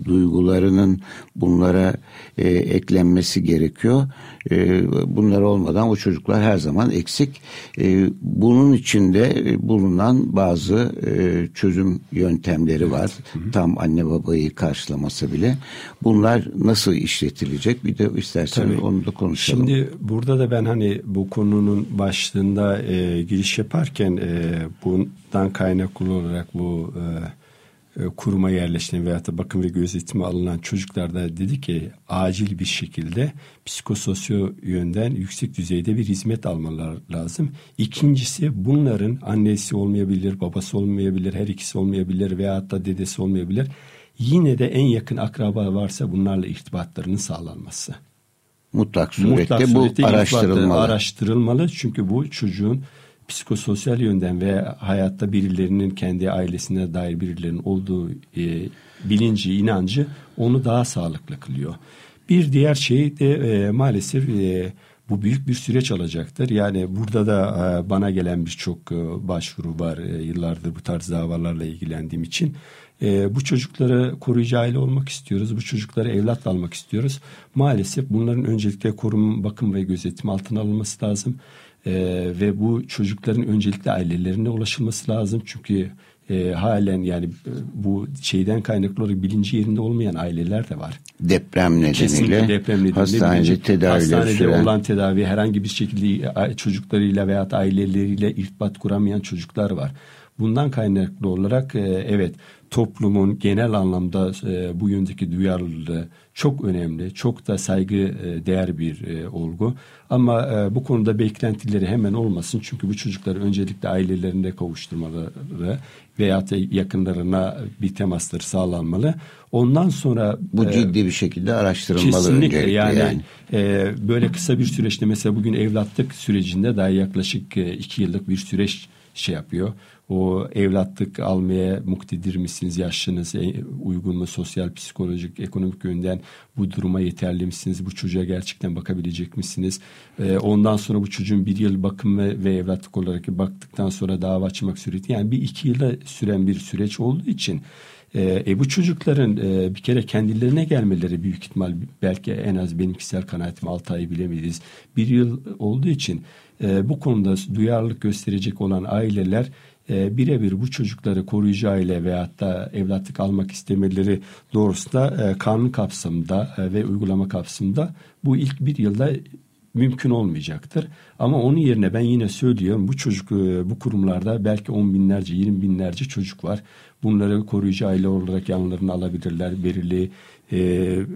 duygularının bunlara e, eklenmesi gerekiyor. E, bunlar olmadan o çocuklar her zaman eksik. E, bunun içinde bulunan bazı e, çözüm yöntemleri var. Evet. Tam anne babayı karşılaması bile. Bunlar nasıl işletilecek? Bir de isterseniz Tabii. onu da konuşalım. Şimdi burada da ben hani bu konunun başlığında e, giriş yaparken e, bundan kaynaklı olarak bu e, e, kuruma yerleşen veya da bakım ve gözetime alınan çocuklarda dedi ki acil bir şekilde psikososyo yönden yüksek düzeyde bir hizmet almaları lazım. İkincisi bunların annesi olmayabilir, babası olmayabilir, her ikisi olmayabilir veya da dedesi olmayabilir. Yine de en yakın akraba varsa bunlarla irtibatlarının sağlanması. Mutlak surette, Mutlak surette bu araştırılmalı. Araştırılmalı çünkü bu çocuğun psikososyal yönden ve hayatta birilerinin kendi ailesine dair birilerinin olduğu e, bilinci, inancı onu daha sağlıklı kılıyor. Bir diğer şey de e, maalesef e, bu büyük bir süreç alacaktır. Yani burada da e, bana gelen birçok e, başvuru var. E, yıllardır bu tarz davalarla ilgilendiğim için. E, bu çocuklara koruyucu aile olmak istiyoruz. Bu çocuklara evlat almak istiyoruz. Maalesef bunların öncelikle koruma, bakım ve gözetim altına alınması lazım. E, ve bu çocukların öncelikle ailelerine ulaşılması lazım. Çünkü e, halen yani e, bu şeyden kaynaklı olarak bilinci yerinde olmayan aileler de var. Deprem nedeniyle, Kesinlikle deprem nedeniyle hastanede tedaviler hastanede süren. olan tedavi herhangi bir şekilde çocuklarıyla veya aileleriyle irtibat kuramayan çocuklar var. Bundan kaynaklı olarak e, evet toplumun genel anlamda e, bu yöndeki duyarlılığı çok önemli, çok da saygı e, değer bir e, olgu. Ama e, bu konuda beklentileri hemen olmasın. Çünkü bu çocukları öncelikle ailelerinde kavuşturmaları veya da yakınlarına bir temasları sağlanmalı. Ondan sonra bu e, ciddi bir şekilde araştırılmalı kesinlikle yani, yani. E, böyle kısa bir süreçte mesela bugün evlatlık sürecinde daha yaklaşık e, iki yıllık bir süreç şey yapıyor o evlatlık almaya muktedir misiniz? Yaşınız e, uygun mu? Sosyal, psikolojik, ekonomik yönden bu duruma yeterli misiniz? Bu çocuğa gerçekten bakabilecek misiniz? E, ondan sonra bu çocuğun bir yıl bakım ve, evlatlık olarak baktıktan sonra dava açmak süreci yani bir iki yıla süren bir süreç olduğu için e, e, bu çocukların e, bir kere kendilerine gelmeleri büyük ihtimal belki en az benim kişisel kanaatim 6 ay bilemeyiz. Bir yıl olduğu için e, bu konuda duyarlılık gösterecek olan aileler e, birebir bu çocukları koruyucu aile veyahut da evlatlık almak istemeleri doğrusunda e, kanun kapsamında e, ve uygulama kapsamında bu ilk bir yılda mümkün olmayacaktır. Ama onun yerine ben yine söylüyorum bu çocuk e, bu kurumlarda belki on binlerce, yirmi binlerce çocuk var. Bunları koruyucu aile olarak yanlarına alabilirler. Belirli e,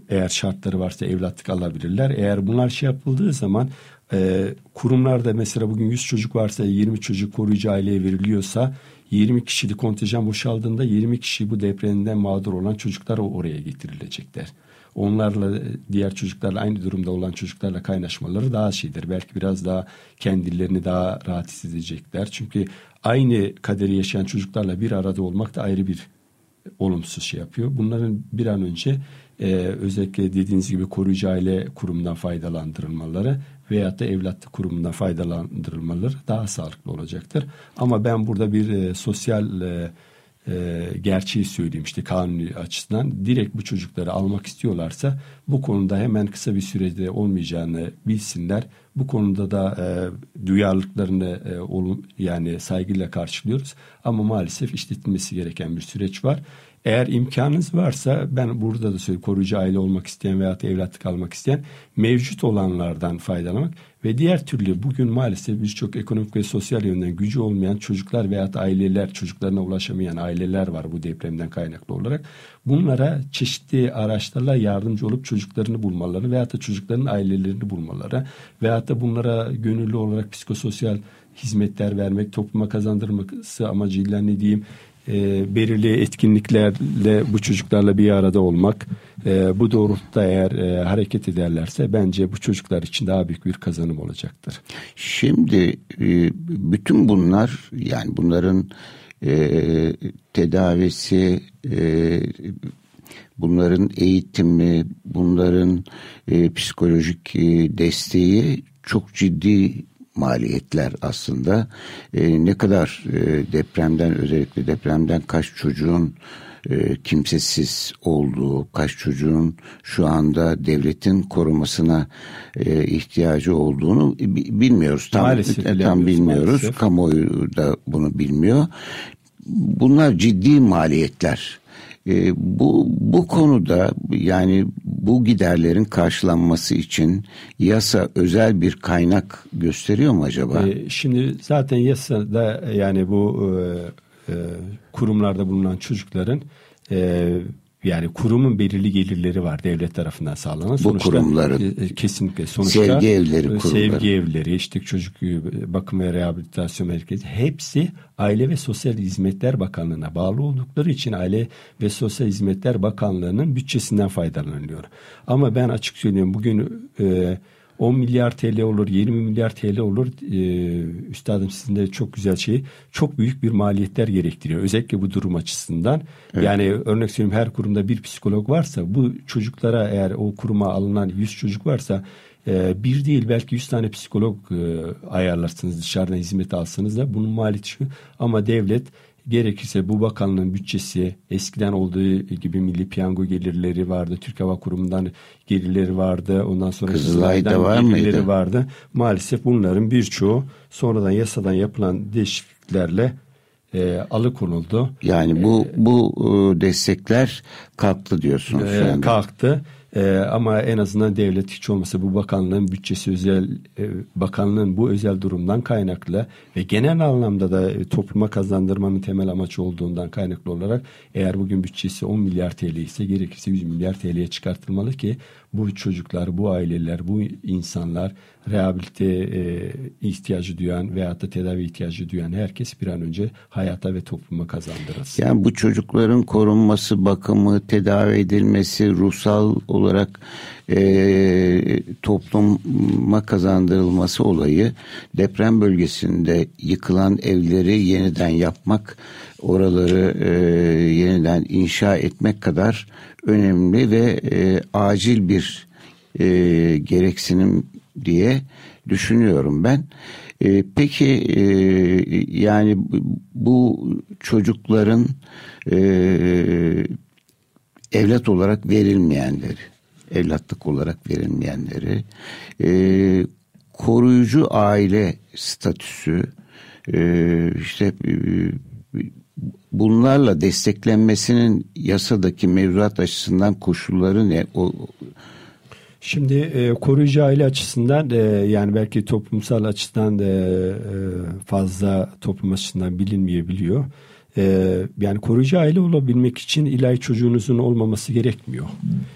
eğer şartları varsa evlatlık alabilirler. Eğer bunlar şey yapıldığı zaman e, kurumlarda mesela bugün 100 çocuk varsa 20 çocuk koruyucu aileye veriliyorsa 20 kişilik kontenjan boşaldığında 20 kişi bu depremden mağdur olan çocuklar oraya getirilecekler. Onlarla diğer çocuklarla aynı durumda olan çocuklarla kaynaşmaları daha şeydir. Belki biraz daha kendilerini daha rahat hissedecekler. Çünkü aynı kaderi yaşayan çocuklarla bir arada olmak da ayrı bir olumsuz şey yapıyor. Bunların bir an önce e, özellikle dediğiniz gibi koruyucu aile kurumundan faydalandırılmaları veyahut da evlatlık kurumundan faydalandırılmaları daha sağlıklı olacaktır. Ama ben burada bir e, sosyal e, e, gerçeği söyleyeyim işte kanuni açısından direkt bu çocukları almak istiyorlarsa bu konuda hemen kısa bir sürede olmayacağını bilsinler. Bu konuda da e, duyarlılıklarını e, olum, yani saygıyla karşılıyoruz. Ama maalesef işletilmesi gereken bir süreç var. Eğer imkanınız varsa ben burada da söyleyeyim koruyucu aile olmak isteyen veya evlatlık almak isteyen mevcut olanlardan faydalanmak ve diğer türlü bugün maalesef birçok ekonomik ve sosyal yönden gücü olmayan çocuklar veya aileler çocuklarına ulaşamayan aileler var bu depremden kaynaklı olarak. Bunlara çeşitli araçlarla yardımcı olup çocuklarını bulmaları veya da çocukların ailelerini bulmaları veya da bunlara gönüllü olarak psikososyal hizmetler vermek, topluma kazandırması amacıyla ne diyeyim e, belirli etkinliklerle bu çocuklarla bir arada olmak e, bu doğrultuda eğer e, hareket ederlerse bence bu çocuklar için daha büyük bir kazanım olacaktır. Şimdi e, bütün bunlar yani bunların e, tedavisi e, bunların eğitimi bunların e, psikolojik e, desteği çok ciddi maliyetler aslında. E, ne kadar e, depremden özellikle depremden kaç çocuğun e, kimsesiz olduğu, kaç çocuğun şu anda devletin korumasına e, ihtiyacı olduğunu bilmiyoruz. Tam, maalesef, tam bilmiyoruz. Maalesef. Kamuoyu da bunu bilmiyor. Bunlar ciddi maliyetler. E, bu bu konuda yani bu giderlerin karşılanması için yasa özel bir kaynak gösteriyor mu acaba? E, şimdi zaten yasada yani bu e, e, kurumlarda bulunan çocukların e, yani kurumun belirli gelirleri var devlet tarafından sağlanan. Bu sonuçta, kurumların e, e, kesinlikle sonuçta sevgi evleri e, kurumları. Sevgi evleri, işte çocuk bakım ve rehabilitasyon merkezi hepsi Aile ve Sosyal Hizmetler Bakanlığı'na bağlı oldukları için Aile ve Sosyal Hizmetler Bakanlığı'nın bütçesinden faydalanılıyor. Ama ben açık söyleyeyim bugün e, 10 milyar TL olur, 20 milyar TL olur. Ee, üstadım sizin de çok güzel şey. Çok büyük bir maliyetler gerektiriyor. Özellikle bu durum açısından. Evet. Yani örnek söyleyeyim her kurumda bir psikolog varsa bu çocuklara eğer o kuruma alınan 100 çocuk varsa e, bir değil belki 100 tane psikolog e, ayarlarsınız dışarıdan hizmet alsanız da bunun maliyeti şu. Ama devlet Gerekirse bu bakanlığın bütçesi eskiden olduğu gibi milli piyango gelirleri vardı. Türk Hava Kurumu'ndan gelirleri vardı. Ondan sonra Kızılay'da var gelirleri mıydı? vardı. Maalesef bunların birçoğu sonradan yasadan yapılan değişikliklerle e, alıkonuldu. Yani bu e, bu e, destekler kalktı diyorsunuz. E, kalktı. Ee, ama en azından devlet hiç olmasa bu bakanlığın bütçesi özel e, bakanlığın bu özel durumdan kaynaklı ve genel anlamda da e, topluma kazandırmanın temel amacı olduğundan kaynaklı olarak eğer bugün bütçesi 10 milyar TL ise gerekirse 100 milyar TL'ye çıkartılmalı ki bu çocuklar, bu aileler, bu insanlar rehabilite e, ihtiyacı duyan veya da tedavi ihtiyacı duyan herkes bir an önce hayata ve topluma kazandırılsın. Yani bu çocukların korunması, bakımı, tedavi edilmesi, ruhsal olarak e, topluma kazandırılması olayı deprem bölgesinde yıkılan evleri yeniden yapmak, oraları e, yeniden inşa etmek kadar önemli ve e, acil bir e, gereksinim diye düşünüyorum ben. E, peki e, yani bu çocukların e, evlat olarak verilmeyenleri, evlatlık olarak verilmeyenleri, e, koruyucu aile statüsü, e, işte e, bunlarla desteklenmesinin yasadaki mevzuat açısından koşulları ne? O, Şimdi e, koruyucu aile açısından e, yani belki toplumsal açıdan da e, fazla toplum açısından bilinmeyebiliyor. e, yani koruyucu aile olabilmek için ilahi çocuğunuzun olmaması gerekmiyor.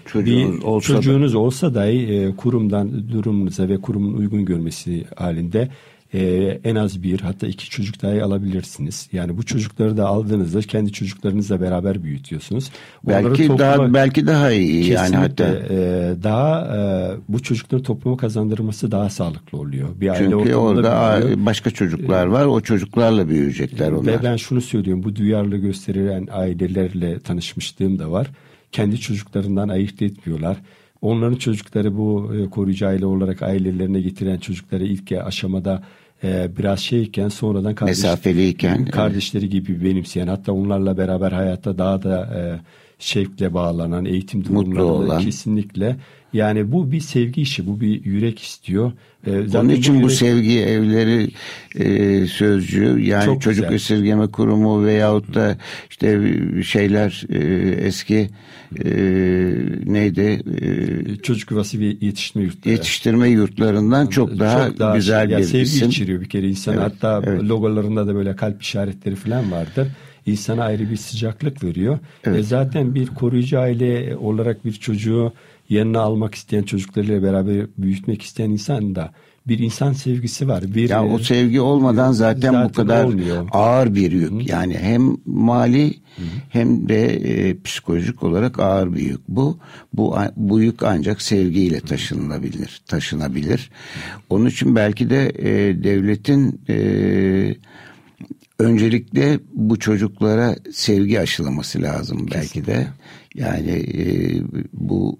Çocuğunuz bir olsa çocuğunuz da. olsa dahi e, kurumdan durumunuza ve kurumun uygun görmesi halinde e, en az bir hatta iki çocuk dahi alabilirsiniz. Yani bu çocukları da aldığınızda kendi çocuklarınızla beraber büyütüyorsunuz. Onları belki topluma, daha belki daha iyi yani hatta e, daha e, bu çocukları topluma kazandırması daha sağlıklı oluyor. Bir aile Çünkü orada büyüyor. başka çocuklar var. O çocuklarla büyüyecekler onlar. Ve ben şunu söylüyorum. Bu duyarlı gösterilen ailelerle tanışmışlığım da var. Kendi çocuklarından ayırt etmiyorlar onların çocukları bu e, koruyucu aile olarak ailelerine getiren çocukları ilk aşamada e, biraz şeyken sonradan kardeş, mesafeliyken kardeşleri gibi benimseyen hatta onlarla beraber hayatta daha da e, şevkle bağlanan eğitim durumlarında kesinlikle yani bu bir sevgi işi, bu bir yürek istiyor. Ee, Onun için bu, yürek... bu sevgi evleri e, sözcüğü yani Çok çocuk güzel. esirgeme kurumu veyahut da işte şeyler e, eski e, neydi? E, çocuk yuvası ve yetiştirme yurtları. Yetiştirme yurtlarından çok, çok daha, daha güzel şey, bir sevgi isim. içeriyor bir kere insan. Evet, Hatta evet. logolarında da böyle kalp işaretleri falan vardır insana ayrı bir sıcaklık veriyor. Evet. E zaten bir koruyucu aile olarak bir çocuğu yanına almak isteyen çocuklarıyla beraber büyütmek isteyen insan da bir insan sevgisi var. Bir, ya o sevgi olmadan zaten, zaten bu kadar olmuyor. ağır bir yük. Hı. Yani hem mali Hı. hem de e, psikolojik olarak ağır bir yük. Bu bu bu yük ancak sevgiyle taşınabilir, taşınabilir. Onun için belki de e, devletin e, öncelikle bu çocuklara sevgi aşılaması lazım belki de. Yani e, bu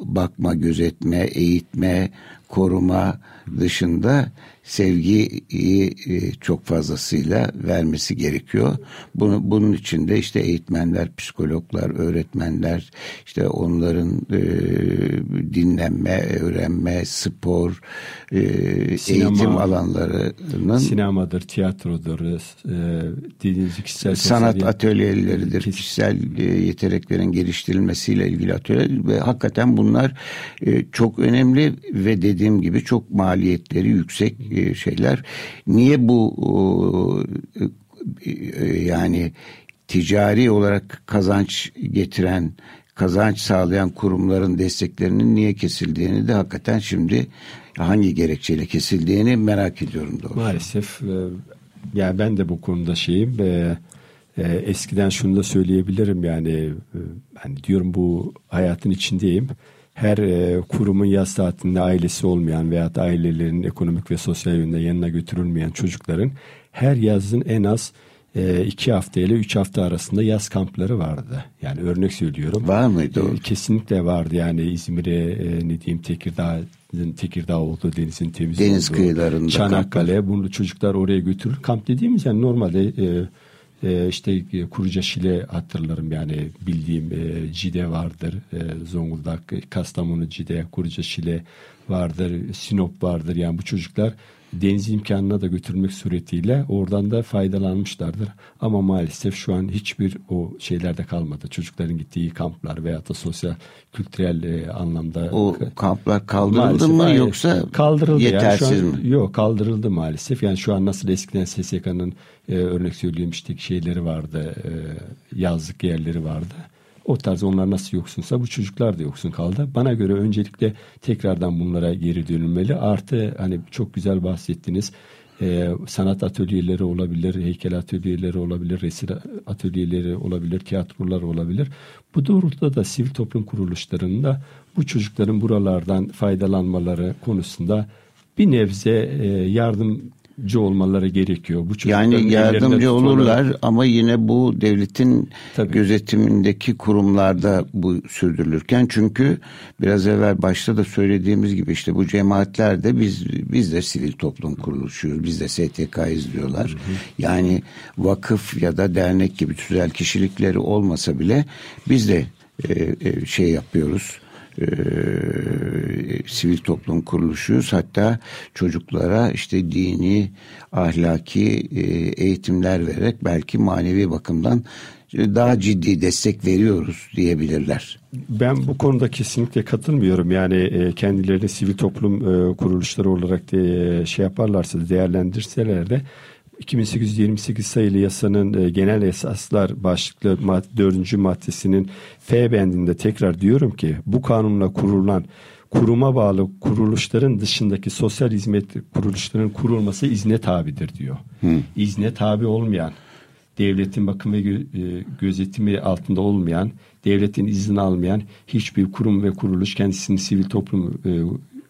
bakma, gözetme, eğitme, koruma dışında sevgiyi e, çok fazlasıyla vermesi gerekiyor. Bunu, bunun için de işte eğitmenler, psikologlar, öğretmenler, işte onların e, dinlenme, öğrenme, spor, e, Sinema, eğitim alanlarının sinemadır, tiyatrodur, e, dediğiniz kişisel sanat sosyal, atölyeleridir, kişisel e, yeteneklerin geliştirilmesiyle ilgili atölyeler ve hakikaten bunlar e, çok önemli ve dediğim gibi çok maliyetleri yüksek e, şeyler. Niye bu e, yani ticari olarak kazanç getiren kazanç sağlayan kurumların desteklerinin niye kesildiğini de hakikaten şimdi hangi gerekçeyle kesildiğini merak ediyorum doğrusu. Maalesef yani ben de bu konuda şeyim e, e, eskiden şunu da söyleyebilirim yani e, hani diyorum bu hayatın içindeyim her e, kurumun yaz tatilinde ailesi olmayan veya ailelerin ekonomik ve sosyal yönde yanına götürülmeyen çocukların her yazın en az e, iki hafta ile üç hafta arasında yaz kampları vardı. Yani örnek söylüyorum. Var mıydı? E, kesinlikle vardı. Yani İzmir'e e, ne diyeyim Tekirdağ Tekirdağ oldu denizin temiz Deniz olduğu, kıyılarında Çanakkale kamplar. bunu çocuklar oraya götürür. Kamp dediğimiz yani normalde e, e, işte Kuruca Şile hatırlarım yani bildiğim e, Cide vardır. E, Zonguldak, Kastamonu Cide, Kuruca Şile vardır. Sinop vardır. Yani bu çocuklar deniz imkanına da götürmek suretiyle oradan da faydalanmışlardır. Ama maalesef şu an hiçbir o şeylerde kalmadı. Çocukların gittiği kamplar veya da sosyal kültürel e, anlamda o kamplar kaldırıldı mı hayır, yoksa kaldırıldı yetersiz yani şu an, mi? Yok kaldırıldı maalesef. Yani şu an nasıl eskiden SSK'nın e, örnek söyleyeyim işte şeyleri vardı, e, yazlık yerleri vardı. O tarz onlar nasıl yoksunsa bu çocuklar da yoksun kaldı. Bana göre öncelikle tekrardan bunlara geri dönülmeli. Artı hani çok güzel bahsettiniz. Ee, sanat atölyeleri olabilir, heykel atölyeleri olabilir, resim atölyeleri olabilir, tiyatrolar olabilir. Bu doğrultuda da sivil toplum kuruluşlarında bu çocukların buralardan faydalanmaları konusunda bir nebze e, yardım olmaları gerekiyor. Bu yani yardımcı olurlar ama yine bu devletin Tabii. gözetimindeki kurumlarda bu sürdürülürken çünkü biraz evvel başta da söylediğimiz gibi işte bu cemaatler de biz biz de sivil toplum kuruluşuyuz. Biz de STK'yız diyorlar. Hı hı. Yani vakıf ya da dernek gibi tüzel kişilikleri olmasa bile biz de e, e, şey yapıyoruz e, sivil toplum kuruluşuyuz. Hatta çocuklara işte dini, ahlaki e, eğitimler vererek belki manevi bakımdan daha ciddi destek veriyoruz diyebilirler. Ben bu konuda kesinlikle katılmıyorum. Yani e, kendilerini sivil toplum e, kuruluşları olarak şey yaparlarsa değerlendirseler de 2828 sayılı yasanın e, genel esaslar başlıklı mad, 4. maddesinin F bendinde tekrar diyorum ki bu kanunla kurulan kuruma bağlı kuruluşların dışındaki sosyal hizmet kuruluşların kurulması izne tabidir diyor. Hı. İzne tabi olmayan, devletin bakım ve e, gözetimi altında olmayan, devletin izni almayan hiçbir kurum ve kuruluş kendisini sivil toplum e,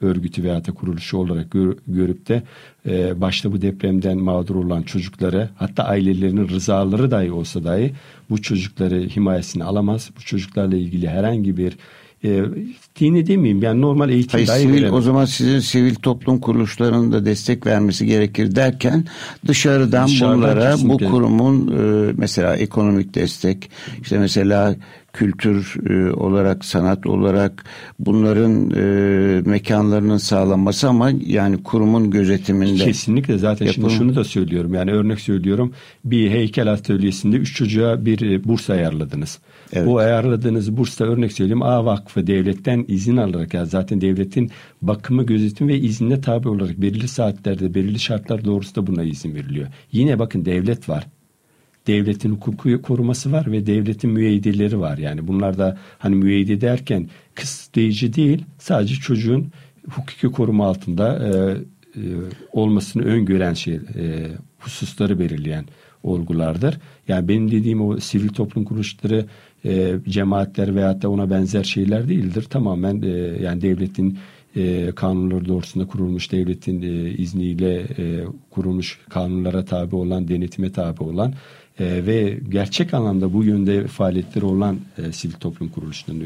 örgütü veya da kuruluşu olarak gör, görüp de e, başta bu depremden mağdur olan çocukları hatta ailelerinin rızaları dahi olsa dahi bu çocukları himayesini alamaz. Bu çocuklarla ilgili herhangi bir e, dini demeyeyim yani normal eğitim Hayır, dahi sivil, O zaman sizin sivil toplum kuruluşlarının da destek vermesi gerekir derken dışarıdan, dışarıdan bunlara kesinlikle. bu kurumun e, mesela ekonomik destek işte mesela kültür e, olarak, sanat olarak bunların e, mekanlarının sağlanması ama yani kurumun gözetiminde. Kesinlikle zaten yapılım. şimdi şunu da söylüyorum yani örnek söylüyorum bir heykel atölyesinde üç çocuğa bir e, burs ayarladınız. Evet. Bu ayarladığınız bursta örnek söyleyeyim A Vakfı devletten izin alarak ya zaten devletin bakımı, gözetim ve iznine tabi olarak belirli saatlerde, belirli şartlar doğrusunda buna izin veriliyor. Yine bakın devlet var devletin hukuku koruması var ve devletin müeyyideleri var. Yani bunlar da hani müeyyide derken kısıtlayıcı değil sadece çocuğun hukuki koruma altında e, e, olmasını öngören şey e, hususları belirleyen olgulardır. Yani benim dediğim o sivil toplum kuruluşları e, cemaatler veyahut da ona benzer şeyler değildir. Tamamen e, yani devletin e, kanunları doğrusunda kurulmuş devletin e, izniyle e, kurulmuş kanunlara tabi olan denetime tabi olan e, ve gerçek anlamda bu yönde faaliyetleri olan e, sivil toplum kuruluşlarını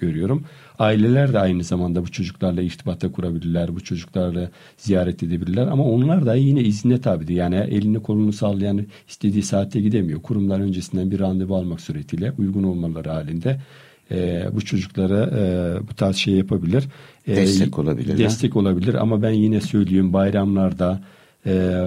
görüyorum. Aileler de aynı zamanda bu çocuklarla irtibata kurabilirler, bu çocuklarla ziyaret edebilirler ama onlar da yine izne tabidir. Yani elini kolunu sallayan istediği saatte gidemiyor. Kurumlar öncesinden bir randevu almak suretiyle uygun olmaları halinde e, bu çocuklara e, bu tarz şey yapabilir. E, destek olabilir. Destek ha? olabilir ama ben yine söylüyorum bayramlarda e,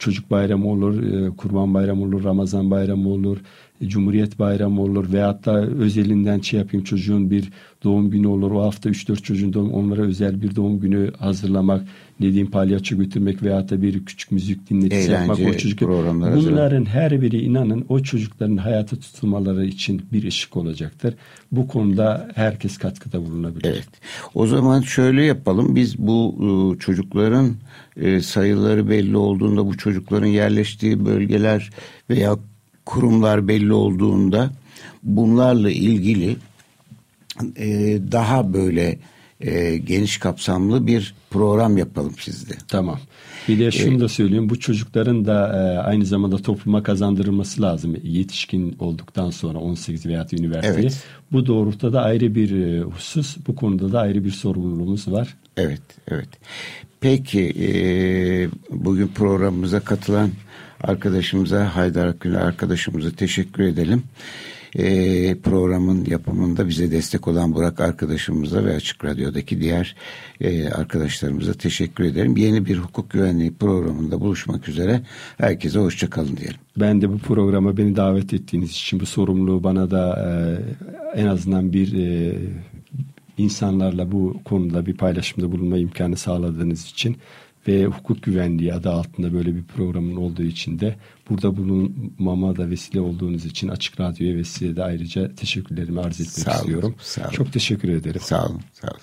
çocuk bayramı olur, e, kurban bayramı olur, Ramazan bayramı olur, Cumhuriyet bayramı olur veyahut da özelinden şey yapayım çocuğun bir doğum günü olur. O hafta 3-4 çocuğun doğum, onlara özel bir doğum günü hazırlamak, ne diyeyim palyaço götürmek veyahut da bir küçük müzik dinletisi Eğlence yapmak o çocuk. Bunların hazırlamak. her biri inanın o çocukların hayata tutulmaları için bir ışık olacaktır. Bu konuda herkes katkıda bulunabilir. Evet. O zaman şöyle yapalım. Biz bu ıı, çocukların e, sayıları belli olduğunda bu çocukların yerleştiği bölgeler veya kurumlar belli olduğunda bunlarla ilgili e, daha böyle e, geniş kapsamlı bir program yapalım sizde. Tamam. Bir de şunu ee, da söyleyeyim. Bu çocukların da e, aynı zamanda topluma kazandırılması lazım. Yetişkin olduktan sonra 18 veya üniversiteye. Evet. Bu doğrultuda da ayrı bir e, husus. Bu konuda da ayrı bir sorumluluğumuz var. Evet, evet. Peki e, bugün programımıza katılan arkadaşımıza Haydar Akgül arkadaşımıza teşekkür edelim. E, programın yapımında bize destek olan Burak arkadaşımıza ve Açık Radyo'daki diğer e, arkadaşlarımıza teşekkür ederim. Yeni bir hukuk güvenliği programında buluşmak üzere. Herkese hoşçakalın diyelim. Ben de bu programa beni davet ettiğiniz için bu sorumluluğu bana da e, en azından bir e, insanlarla bu konuda bir paylaşımda bulunma imkanı sağladığınız için ve hukuk güvenliği adı altında böyle bir programın olduğu için de burada bulunmama da vesile olduğunuz için Açık Radyo'ya ve size de ayrıca teşekkürlerimi arz etmek sağ olun, istiyorum. Sağ olun. Çok teşekkür ederim. Sağ olun. Sağ olun.